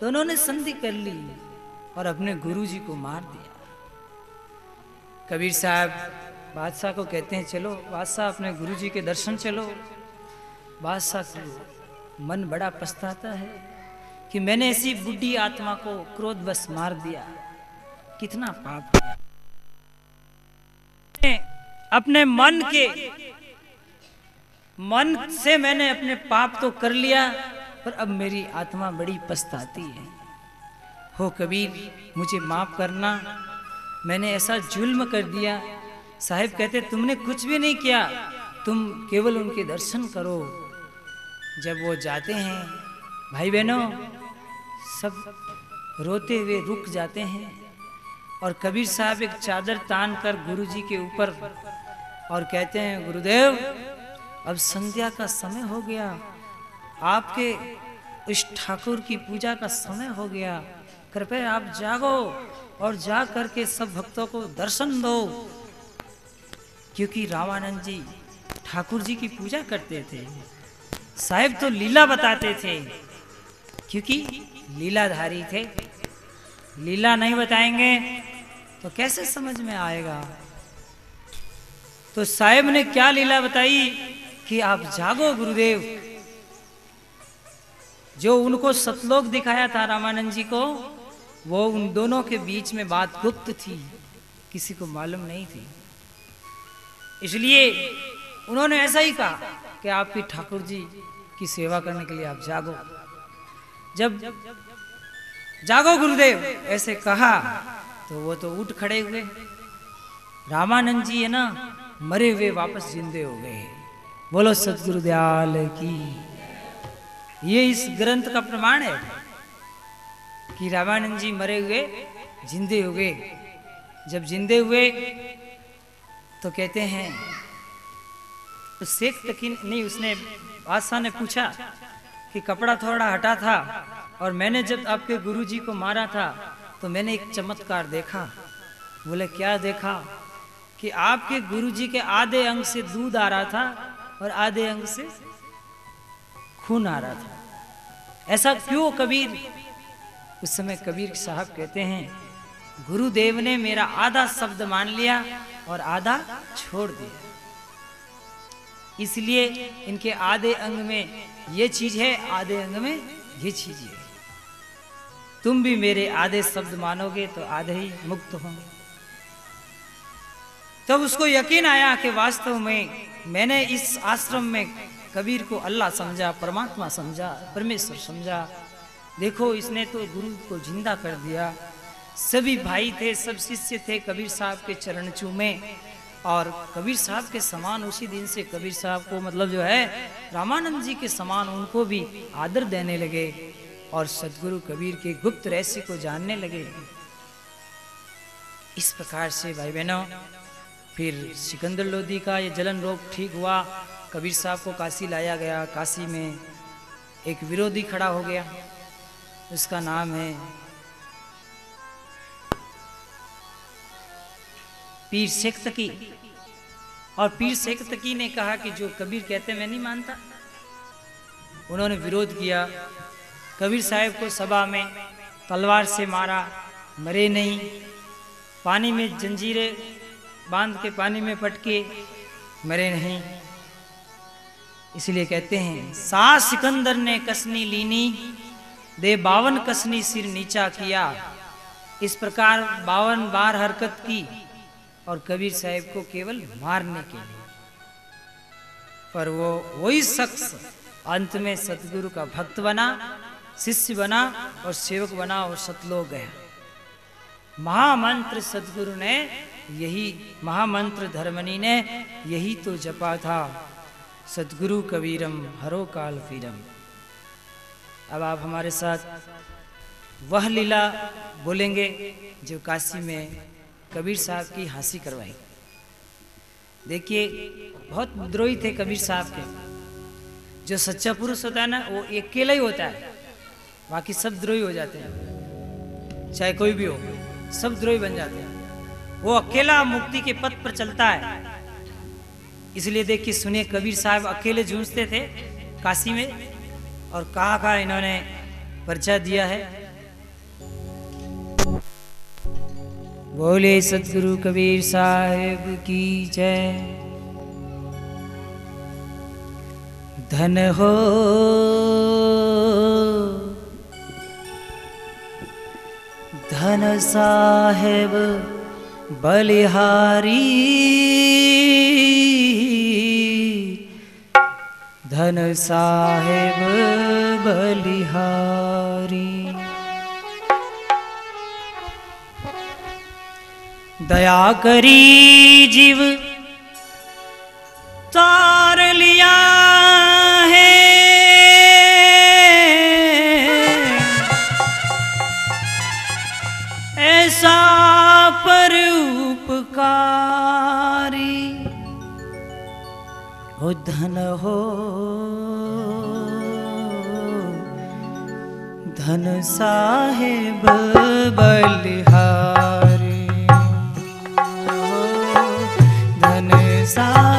दोनों ने संधि कर ली और अपने गुरुजी को मार दिया। कबीर साहब बादशाह को कहते हैं, चलो, बादशाह अपने गुरुजी के दर्शन चलो। बादशाह को मन बड़ा पछताता है कि मैंने ऐसी बुढ़ी आत्मा को क्रोध बस मार दिया। कितना पाप किया। अपने मन के, मन से मैंने अपने पाप तो कर लिया, पर अब मेरी आत्मा बड़ी पछताती है। हो कबीर, मुझे माफ़ करना। मैंने ऐसा जुल्म कर दिया। साहिब कहते, तुमने कुछ भी नहीं किया। तुम केवल उनके दर्शन करो। जब वो जाते हैं, भाई बहनों, सब रोते हुए रुक जाते हैं, और कबीर साहब एक चादर तान कर गुरु जी के ऊपर और कहते हैं, गुरुदेव, अब संध्या का समय हो गया। आपके इस ठाकुर की पूजा का समय हो गया। कृपया आप जागो और जा करके सब भक्तों को दर्शन दो। क्योंकि रामानंद जी ठाकुर जी की पूजा करते थे। साहेब तो लीला बताते थे। क्योंकि लीलाधारी थे। लीला नहीं बताएँगे तो कैसे समझ में आएगा? तो साहेब ने क्या लीला बताई कि आप जागो, गुरुदेव। जो उनको सतलोक दिखाया था रामानंद जी को, वो उन दोनों के बीच में बात गुप्त थी, किसी को मालूम नहीं थी। इसलिए उन्होंने ऐसा ही कहा कि आपकी ठाकुर जी की सेवा करने के लिए आप जागो। जब जागो, गुरुदेव, ऐसे कहा तो वो तो उठ खड़े हुए। रामानंद जी है ना मरे हुए वापस जिंदे हो गए। बोलो, सतगुरु दयाल की। ये इस ग्रंथ का प्रमाण है कि रामानंद जी मरे हुए, जिंदे हो गए। जब जिंदे हुए तो कहते हैं तो शेख तकीन, नहीं, उसने बादशाह ने पूछा कि कपड़ा थोड़ा हटा था और मैंने जब आपके गुरुजी को मारा था तो मैंने एक चमत्कार देखा। बोले, क्या देखा? कि आपके गुरुजी के आधे अंग से दूध आ रहा था और आधे अंग से खून आ रहा था। ऐसा क्यों कबीर? उस समय कबीर साहब कहते हैं, गुरुदेव ने मेरा आधा शब्द मान लिया और आधा छोड़ दिया। इसलिए इनके आधे अंग में ये चीज़ है, आधे अंग में ये चीज़ है। तुम भी मेरे आधे शब्द मानोगे तो आधे ही मुक्त होंगे। तब उसको यकीन आया कि वास्तव में मैंने इस आश्रम में कबीर को अल्लाह समझा, परमात्मा समझा, परमेश्वर समझा। देखो, इसने तो गुरु को ज़िंदा कर दिया। सभी भाई थे, सब शिष्य थे कबीर साहब के चरण चूमे। और कबीर साहब के समान उसी दिन से कबीर साहब को मतलब जो है, रामानंद जी के समान उनको भी आदर देने लगे और सदगुरु कबीर के गुप्त रहस्य को जानने लगे। इस प्रकार से भाई बहनों फिर सिकंदर लोधी का ये जलन रोग ठीक हुआ। कबीर साहब को काशी लाया गया। काशी में एक विरोधी खड़ा हो गया। उसका नाम है पीर शेख तकी और पीर शेख तकी ने कहा कि जो कबीर कहते मैं नहीं मानता। उन्होंने विरोध किया। कबीर साहब को सभा में तलवार से मारा। मरे नहीं। पानी में जंजीरें बाँध के पानी में पटके मरे नहीं। इसलिए कहते हैं, सा सिकंदर ने कसनी लीनी, दे बावन कसनी सिर नीचा किया। इस प्रकार बावन बार हरकत की और कबीर साहब को केवल मारने के लिए। पर वो वही शख्स अंत में सतगुरु का भक्त बना, शिष्य बना और सेवक बना और सतलोक गया। महामंत्र सतगुरु ने यही महामंत्र धर्मनी ने यही तो जपा था। सदगुरु कबीरम, हरो काल फीरम। अब आप हमारे साथ वह लीला बोलेंगे जो काशी में कबीर साहब की हँसी करवाई। देखिए, बहुत द्रोही थे कबीर साहब के। जो सच्चा पुरुष होता है ना, वो अकेला ही होता है। बाकी सब द्रोही हो जाते हैं। चाहे कोई भी हो, सब द्रोही बन जाते हैं। वो अकेला मुक्ति के पथ पर चलता है। इसलिए देखिए सुने कबीर साहब अकेले जूझते थे काशी में, और कहा कहा इन्होंने परिचय दिया है। बोले सतगुरु कबीर साहेब की जय। धन हो, धन साहेब। बलिहारी। धन साहेब बलिहारी। दया करी जीव तार लिया हो धन हो। धन साहेब बलिहारी। धन साहेब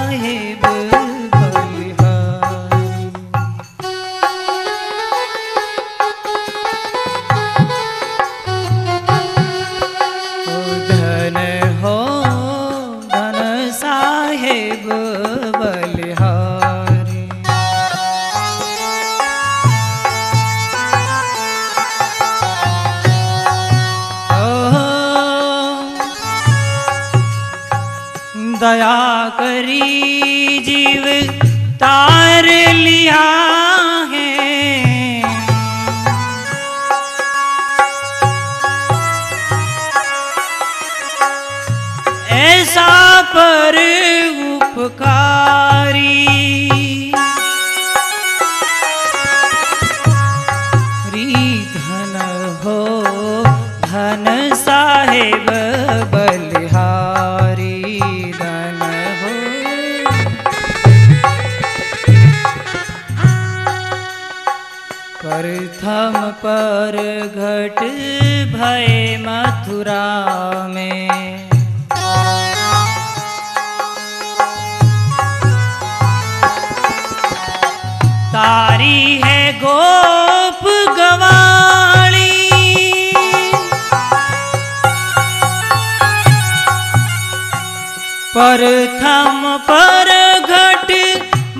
पर थम पर घट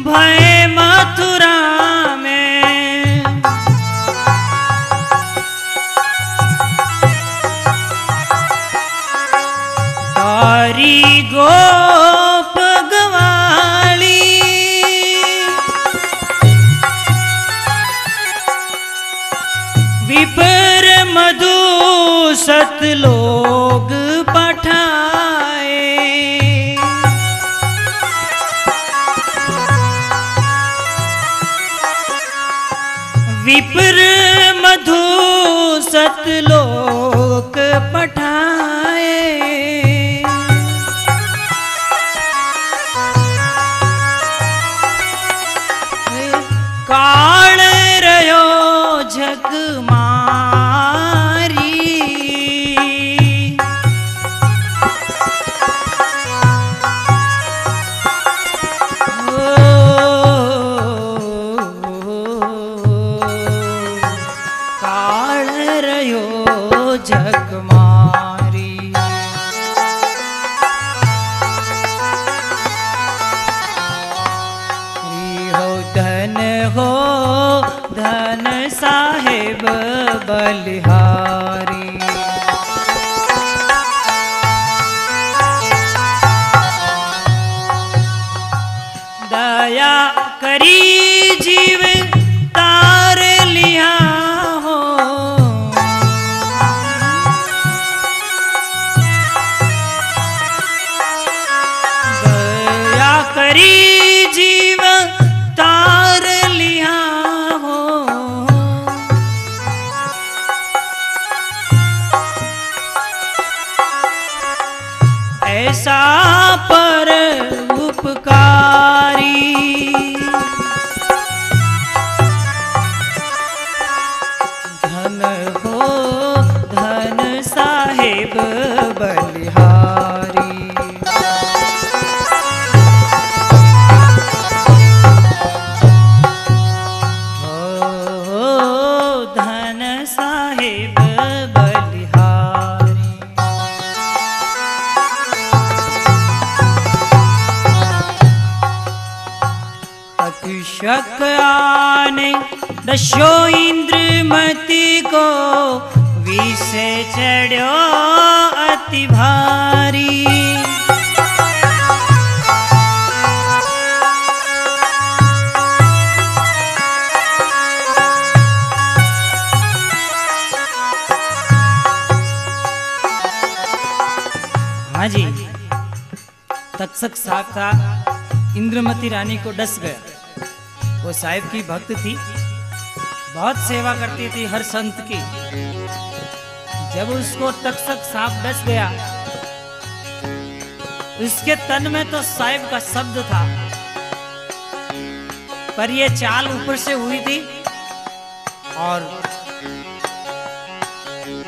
भय भक्त थी। बहुत सेवा करती थी हर संत की। जब उसको तक्षक सांप डस गया उसके तन में तो साहिब का शब्द था। पर ये चाल ऊपर से हुई थी और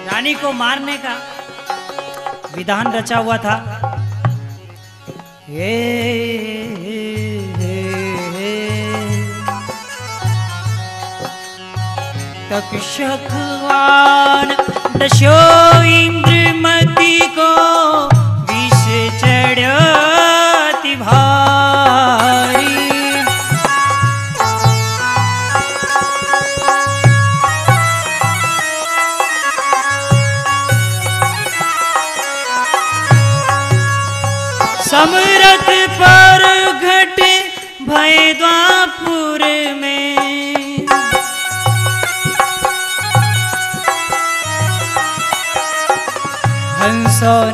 रानी को मारने का विधान रचा हुआ था। हे, कक्षवान् दशो इन्द्रमति को हंसों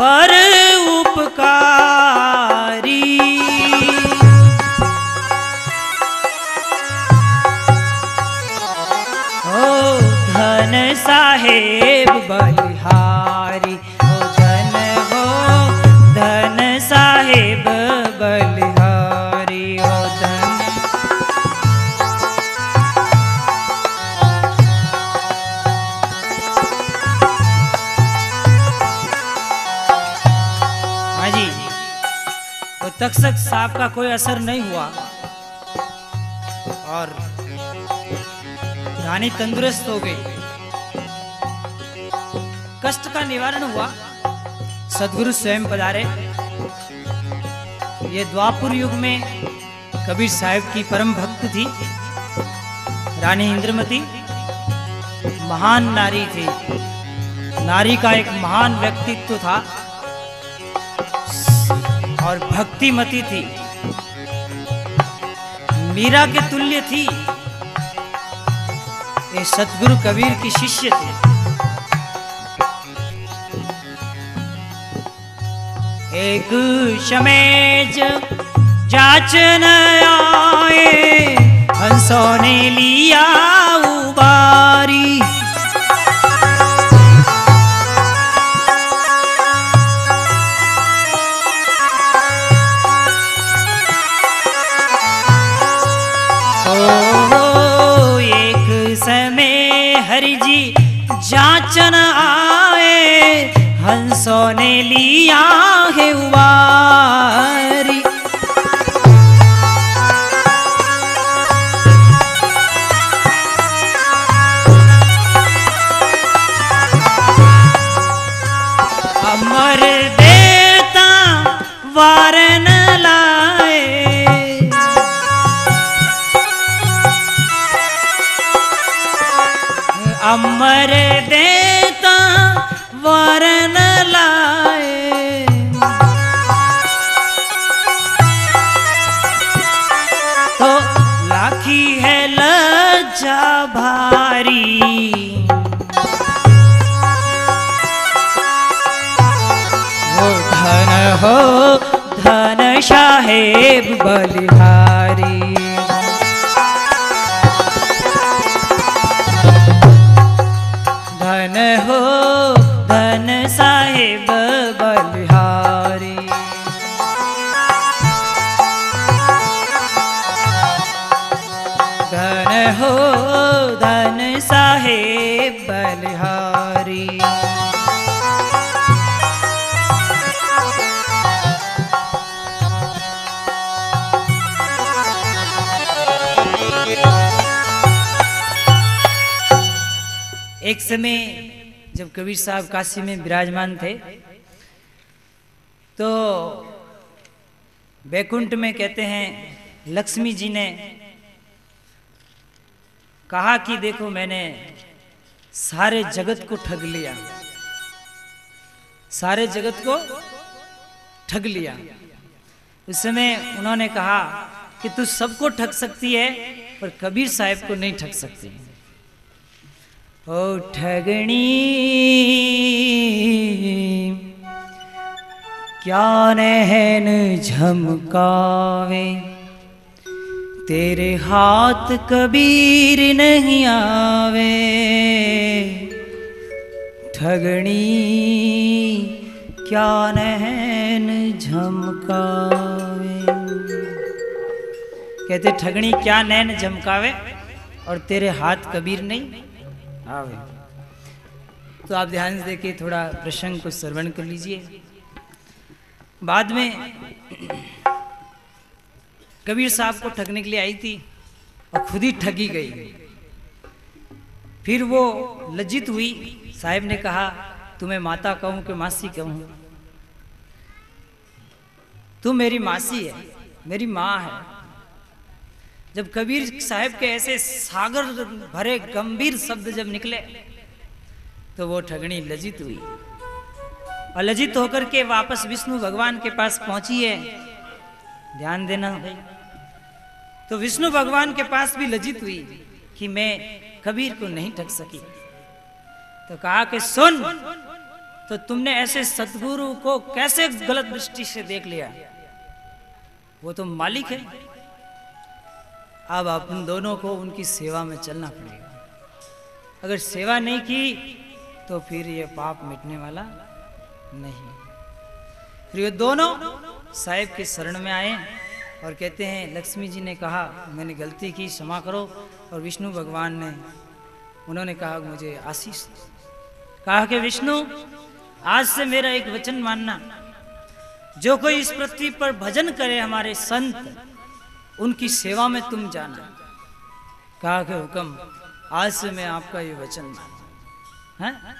पर तक्षक सांप का कोई असर नहीं हुआ। और रानी तंदुरुस्त हो गई। कष्ट का निवारण हुआ। सदगुरु स्वयं पधारे। ये द्वापुर युग में कबीर साहब की परम भक्त थी। रानी इंद्रमती महान नारी थी। नारी का एक महान व्यक्तित्व था। और भक्तिमती थी। मीरा के तुल्य थी। ये सतगुरु कबीर की शिष्य थे। एक शमेज जाचन आए, हंसों ने लिया उबारी अमर देता, वरन लाए। तो लाखी है लज्जा भारी। हो धन हो, धन साहेब बलिहारी। है बलिहारी। एक समय जब कबीर साहब काशी में विराजमान थे तो बैकुंठ में कहते हैं, लक्ष्मी जी ने कहा कि देखो मैंने सारे जगत को ठग लिया। सारे जगत को ठग लिया। उस समय उन्होंने कहा कि तू सबको ठग सकती है, पर कबीर साहब को नहीं ठग सकती। ओ ठगणी क्या नहन झमकावे? तेरे हाथ कबीर नहीं आवे। ठगनी, क्या नहन झमकावे? कहते ठगणी क्या नैन झमकावे और तेरे हाथ कबीर नहीं आवे? तो आप ध्यान से देखिए, थोड़ा प्रसंग को श्रवण कर लीजिए। बाद में कबीर साहब को ठगने के लिए आई थी और खुद ही ठगी गई। फिर वो लज्जित हुई। साहेब ने कहा, तुम्हें माता कहूँ कि मासी कहूँ? तू मेरी मासी है, मेरी माँ है। जब कबीर साहब के ऐसे सागर भरे गंभीर शब्द जब निकले तो वो ठगनी लज्जित हुई। और लज्जित होकर के वापस विष्णु भगवान के पास पहुँची है। ध्यान देना। भाई तो विष्णु भगवान के पास भी लज्जित हुई कि मैं कबीर को नहीं ठग सकी। तो कहा कि, सुन तो तुमने ऐसे सदगुरु को कैसे गलत दृष्टि से देख लिया? वो तो मालिक है। अब अपन दोनों को उनकी सेवा में चलना पड़ेगा। अगर सेवा नहीं की तो फिर ये पाप मिटने वाला नहीं फिर ये दोनों साहेब के शरण में आए और कहते हैं, लक्ष्मी जी ने कहा, मैंने गलती की, क्षमा करो। और विष्णु भगवान ने, उन्होंने कहा, मुझे आशीष कहा कि, विष्णु, आज से मेरा एक वचन मानना। जो कोई इस पृथ्वी पर भजन करे हमारे संत, उनकी सेवा में तुम जाना। कहा कि, हुक्म, आज से मैं आपका ये वचन माना है?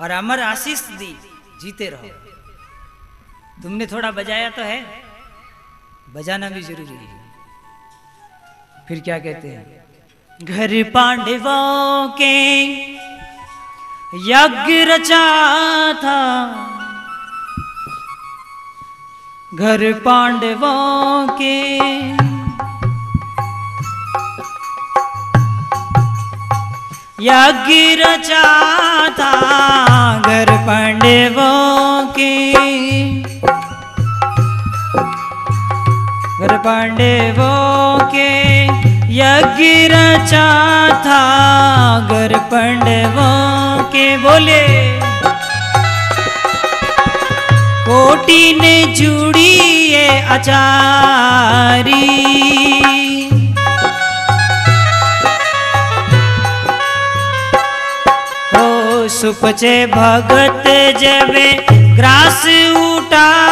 और अमर आशीष दी, जीते रहो। तुमने थोड़ा बजाया तो है। बजाना भी ज़रूरी है। फिर क्या कहते हैं? घर पांडवों के यज्ञ रचा था। घर पांडवों के यज्ञ रचा था। घर पांडवों के घर पांडवों के यज्ञ रचा था। घर पांडवों के बोले, कोटि ने जुड़ी ये आचारी सुपचे भगत जबे ग्रास उठाए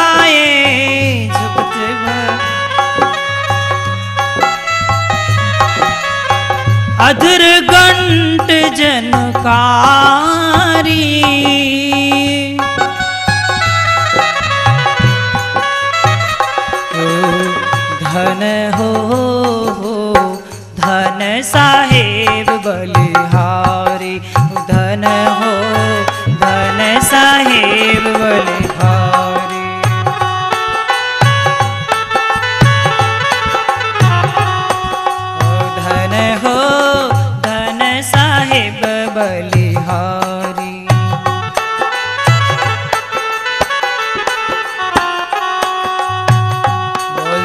अधर घंट जनकारी। धन हो धन साहेब बलिहारी। धन हो धन साहेब बलिहारी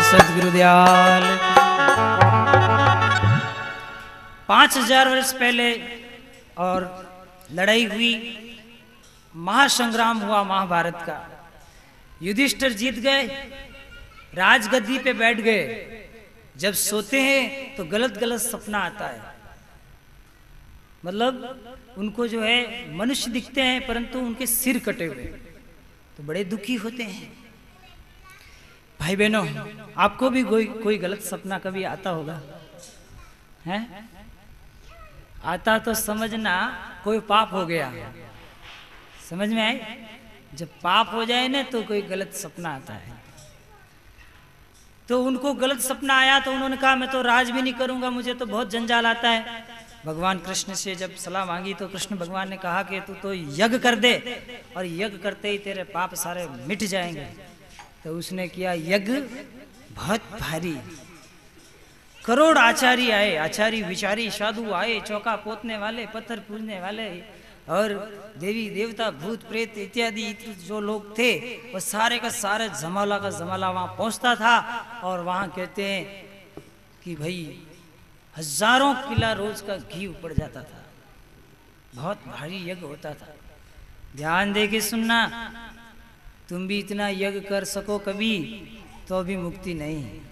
बोल सदगुरुदयाल। पाँच हज़ार वर्ष पहले और लड़ाई हुई, महासंग्राम हुआ महाभारत का। युधिष्ठिर जीत गए, राजगद्दी पे बैठ गए। जब सोते हैं तो गलत गलत सपना आता है। मतलब उनको जो है, मनुष्य दिखते हैं, परंतु उनके सिर कटे हुए। तो बड़े दुखी होते हैं। भाई बहनों आपको भी कोई कोई गलत सपना कभी आता होगा? हैं? आता तो समझना कोई पाप हो गया। समझ में आई? जब पाप हो जाए ना तो कोई गलत सपना आता है। तो उनको गलत सपना आया तो उन्होंने कहा, मैं तो राज भी नहीं करूँगा, मुझे तो बहुत जंजाल आता है। भगवान कृष्ण से जब सलाह मांगी तो कृष्ण भगवान ने कहा कि तू तो यज्ञ कर दे और यज्ञ करते ही तेरे पाप सारे मिट जाएँगे। तो उसने किया यज्ञ, बहुत भारी। करोड़ आचार्य आए आचार्य विचारी, साधु आए, चौका पोतने वाले, पत्थर पूजने वाले, और देवी, देवता, भूत, प्रेत इत्यादि जो लोग थे, वो सारे का सारे जमाला का जमाला वहाँ पहुँचता था, और वहाँ कहते हैं कि भाई, हज़ारों किला रोज का घी उपड़ जाता था। बहुत भारी यज्ञ होता था। ध्यान दे के सुनना तुम भी इतना यज्ञ कर सको कभी तो भी मुक्ति नहीं है।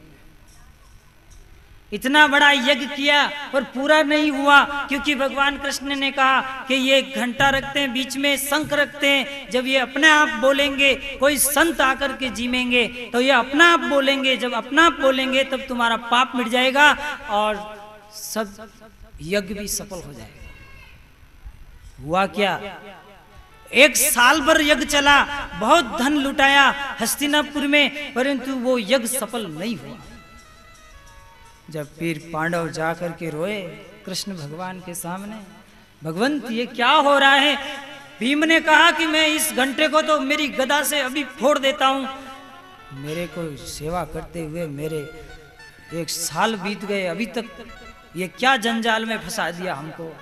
इतना बड़ा यज्ञ किया और पूरा नहीं हुआ, क्योंकि भगवान कृष्ण ने कहा कि ये घंटा रखते हैं, बीच में शंख रखते हैं। जब ये अपने आप बोलेंगे, कोई संत आकर के जीमेंगे तो ये अपना आप बोलेंगे, जब अपना आप बोलेंगे, तब तुम्हारा पाप मिट जाएगा और सब यज्ञ भी सफल हो जाएगा। हुआ क्या? एक साल भर यज्ञ चला, बहुत धन लुटाया हस्तिनापुर में, परंतु वो यज्ञ सफल नहीं हुआ। जब फिर पांडव जाकर के रोए कृष्ण भगवान के सामने, भगवंत, ये क्या हो रहा है? भीम ने कहा कि मैं इस घंटे को तो मेरी गदा से अभी फोड़ देता हूँ। मेरे को सेवा करते हुए मेरे एक साल बीत गए, अभी तक ये क्या जंजाल में फंसा दिया हमको?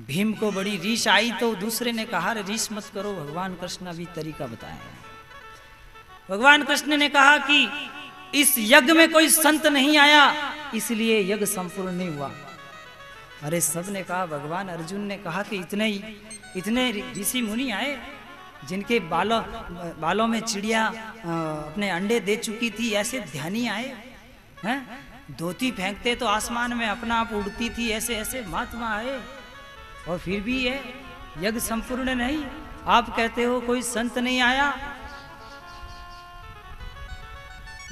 भीम को बड़ी रीस आई तो दूसरे ने कहा रीस मत करो, भगवान कृष्ण अभी तरीका बताया भगवान कृष्ण ने कहा कि इस यज्ञ में कोई संत नहीं आया, इसलिए यज्ञ संपूर्ण नहीं हुआ। अरे सबने कहा, भगवान अर्जुन ने कहा कि इतने ही, इतने ऋषि मुनि आए, जिनके बालों बालों में चिड़िया अपने अंडे दे चुकी थी, ऐसे ध्यानी आए, हैं? धोती फेंकते तो आसमान में अपना आप उड़ती थी, ऐसे ऐसे महात्मा आए। और फिर भी ये यज्ञ संपूर्ण नहीं। आप कहते हो कोई संत नहीं आया?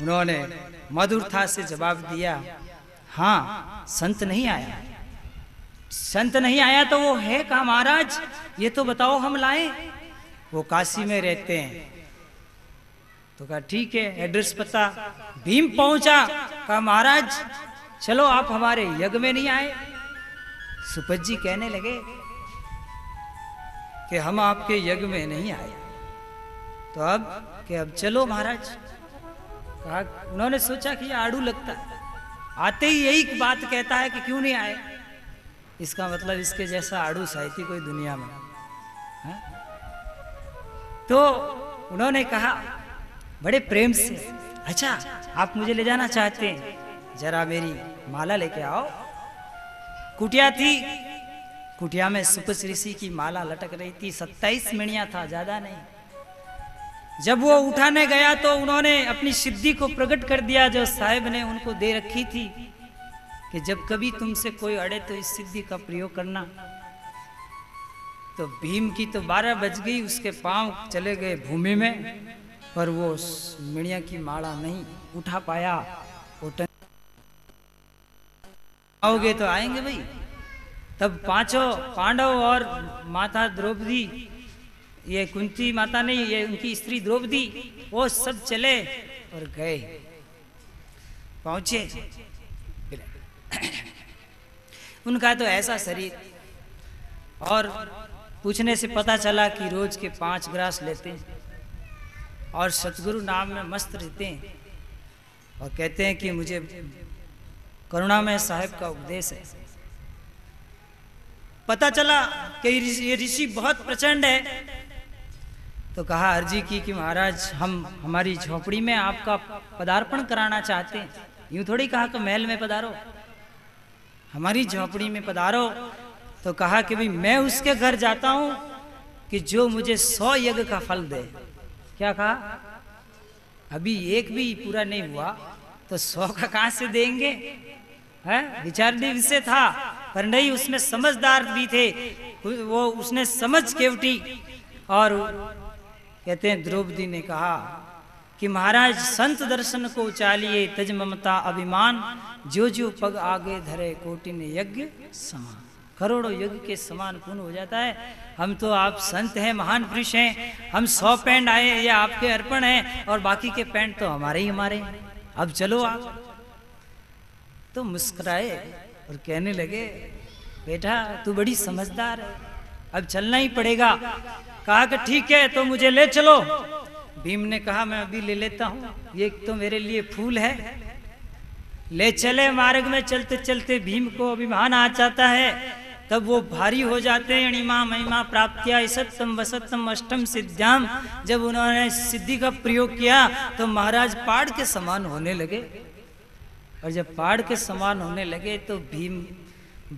उन्होंने मधुरता से जवाब दिया हाँ संत नहीं आया। संत नहीं आया तो वो है कहा महाराज? ये तो बताओ हम लाए। वो काशी में रहते हैं। तो कहा, ठीक है, एड्रेस पता। भीम पहुँचा। कहा, महाराज, चलो आप हमारे यज्ञ में नहीं आए। सुपत जी कहने लगे कि हम आपके यज्ञ में नहीं आए। तो अब कि अब चलो महाराज। कहा, उन्होंने सोचा कि आड़ू लगता है। आते ही यही बात कहता है कि क्यों नहीं आए? इसका मतलब इसके जैसा आड़ू साहित्य कोई दुनिया में है? तो उन्होंने कहा, बड़े प्रेम से अच्छा आप मुझे ले जाना चाहते हैं। जरा मेरी माला लेके आओ कुटिया थी। कुटिया में सुपस ऋषि की माला लटक रही थी। सत्ताईस मिणिया था, ज़्यादा नहीं। जब वो उठाने गया तो उन्होंने अपनी सिद्धि को प्रकट कर दिया जो साहेब ने उनको दे रखी थी कि जब कभी तुमसे कोई अड़े तो इस सिद्धि का प्रयोग करना। तो भीम की तो बारह बज गई, उसके पाँव चले गए भूमि में, पर वो मिणिया की माला नहीं उठा पाया। आओगे तो आएँगे भाई। तब पाँचों पांडव और माता द्रौपदी, ये कुंती माता नहीं, ये उनकी स्त्री द्रौपदी, वो सब चले और गए। पहुँचे। उनका तो ऐसा शरीर। और पूछने से पता चला कि रोज के पाँच ग्रास लेते हैं और सतगुरु नाम में मस्त रहते हैं। और कहते हैं कि मुझे करुणा में साहेब का उपदेश है। पता चला कि ये ऋषि बहुत प्रचंड है। तो कहा अर्जी की कि महाराज, हम हमारी झोपड़ी में आपका पदार्पण कराना चाहते हैं। यूँ थोड़ी कहा कि महल में पधारो। हमारी झोपड़ी में पधारो। तो कहा कि भाई, मैं उसके घर जाता हूँ कि जो मुझे सौ यज्ञ का फल दे। क्या कहा? अभी एक भी पूरा नहीं हुआ तो सौ का कहाँ से देंगे? है? विचार भी विषय था, पर नहीं, उसमें समझदार भी थे। वो उसने समझ केवटी और कहते हैं, द्रौपदी ने कहा कि महाराज, संत दर्शन को चालिए तज ममता अभिमान जो जो पग आगे धरे, कोटि ने यज्ञ समान। करोड़ों यज्ञ के समान पूर्ण हो जाता है। हम तो आप संत हैं, महान पुरुष हैं। हम सौ पैंट आए ये आपके अर्पण हैं, और बाकी के पैंट तो हमारे ही हमारे अब चलो आप। तो मुस्कुराए और कहने लगे, बेटा, तू बड़ी समझदार है। अब चलना ही पड़ेगा। कहा कि ठीक है तो मुझे ले चलो। भीम ने कहा, मैं अभी ले लेता हूँ। ये तो मेरे लिए फूल है। ले चले, मार्ग में चलते चलते भीम को अभिमान आ जाता है। तब वो भारी हो जाते हैं, अणिमा, महिमा, प्राप्तिया सत्यम वसतम अष्टम सिद्धाम जब उन्होंने सिद्धि का प्रयोग किया तो महाराज पाड़ के समान होने लगे। और जब पहाड़ के समान होने लगे तो भीम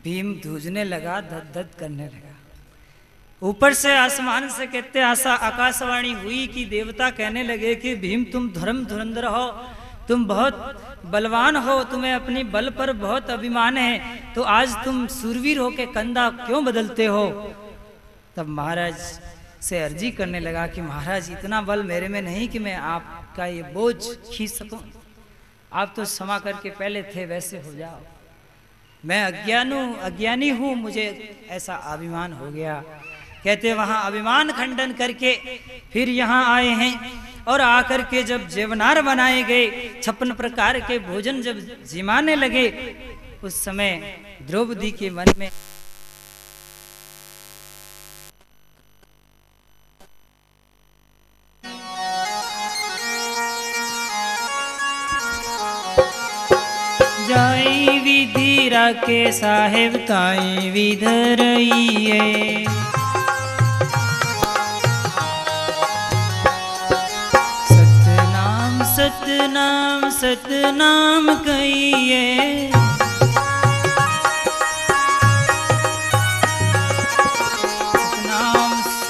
भीम धूजने लगा धद धद करने लगा। ऊपर से आसमान से कहते, आशा आकाशवाणी हुई कि देवता कहने लगे कि भीम, तुम धर्म धुरंधर हो, तुम बहुत बलवान हो, तुम्हें अपनी बल पर बहुत अभिमान है तो आज तुम सुरवीर हो के कंधा क्यों बदलते हो? तब महाराज से अर्जी करने लगा कि, महाराज, इतना बल मेरे में नहीं कि मैं आपका ये बोझ खींच सकूँ। आप तो क्षमा करके पहले थे, वैसे हो जाओ। मैं अज्ञानू, अज्ञानी हूँ, मुझे ऐसा अभिमान हो गया। कहते वहाँ अभिमान खंडन करके फिर यहाँ आए हैं और आकर के जब जेवनार बनाए गए, छप्पन प्रकार के भोजन जब जिमाने लगे, उस समय द्रौपदी के मन में विधि के साहेब ताई विधरइए सतनाम सतनाम सतनाम कहिए।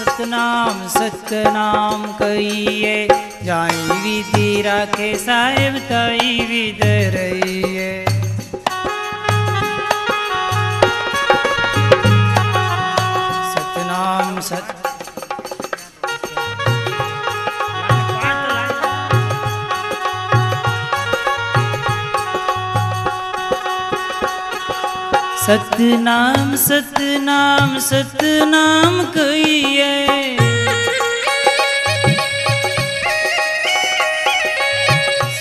सतनाम सतनाम कहिए। जाई विधि राखे साहेब ताई विधरइए सत सतनाम सतनाम सतनाम कहिए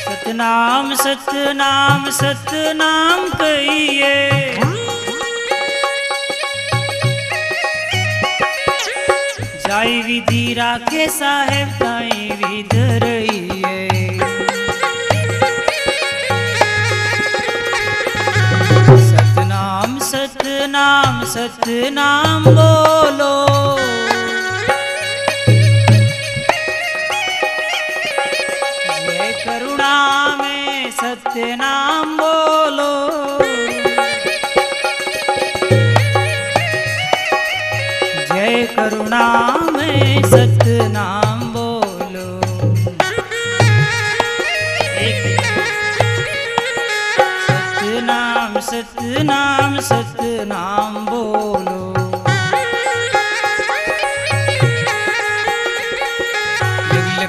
सतनाम सतनाम सतनाम कहिए जाई विधि राखे साहेब ताई विध रहिए सतनाम सतनाम सतनाम बोलो। जय करुणा में सत्यनाम करुणा सतनाम।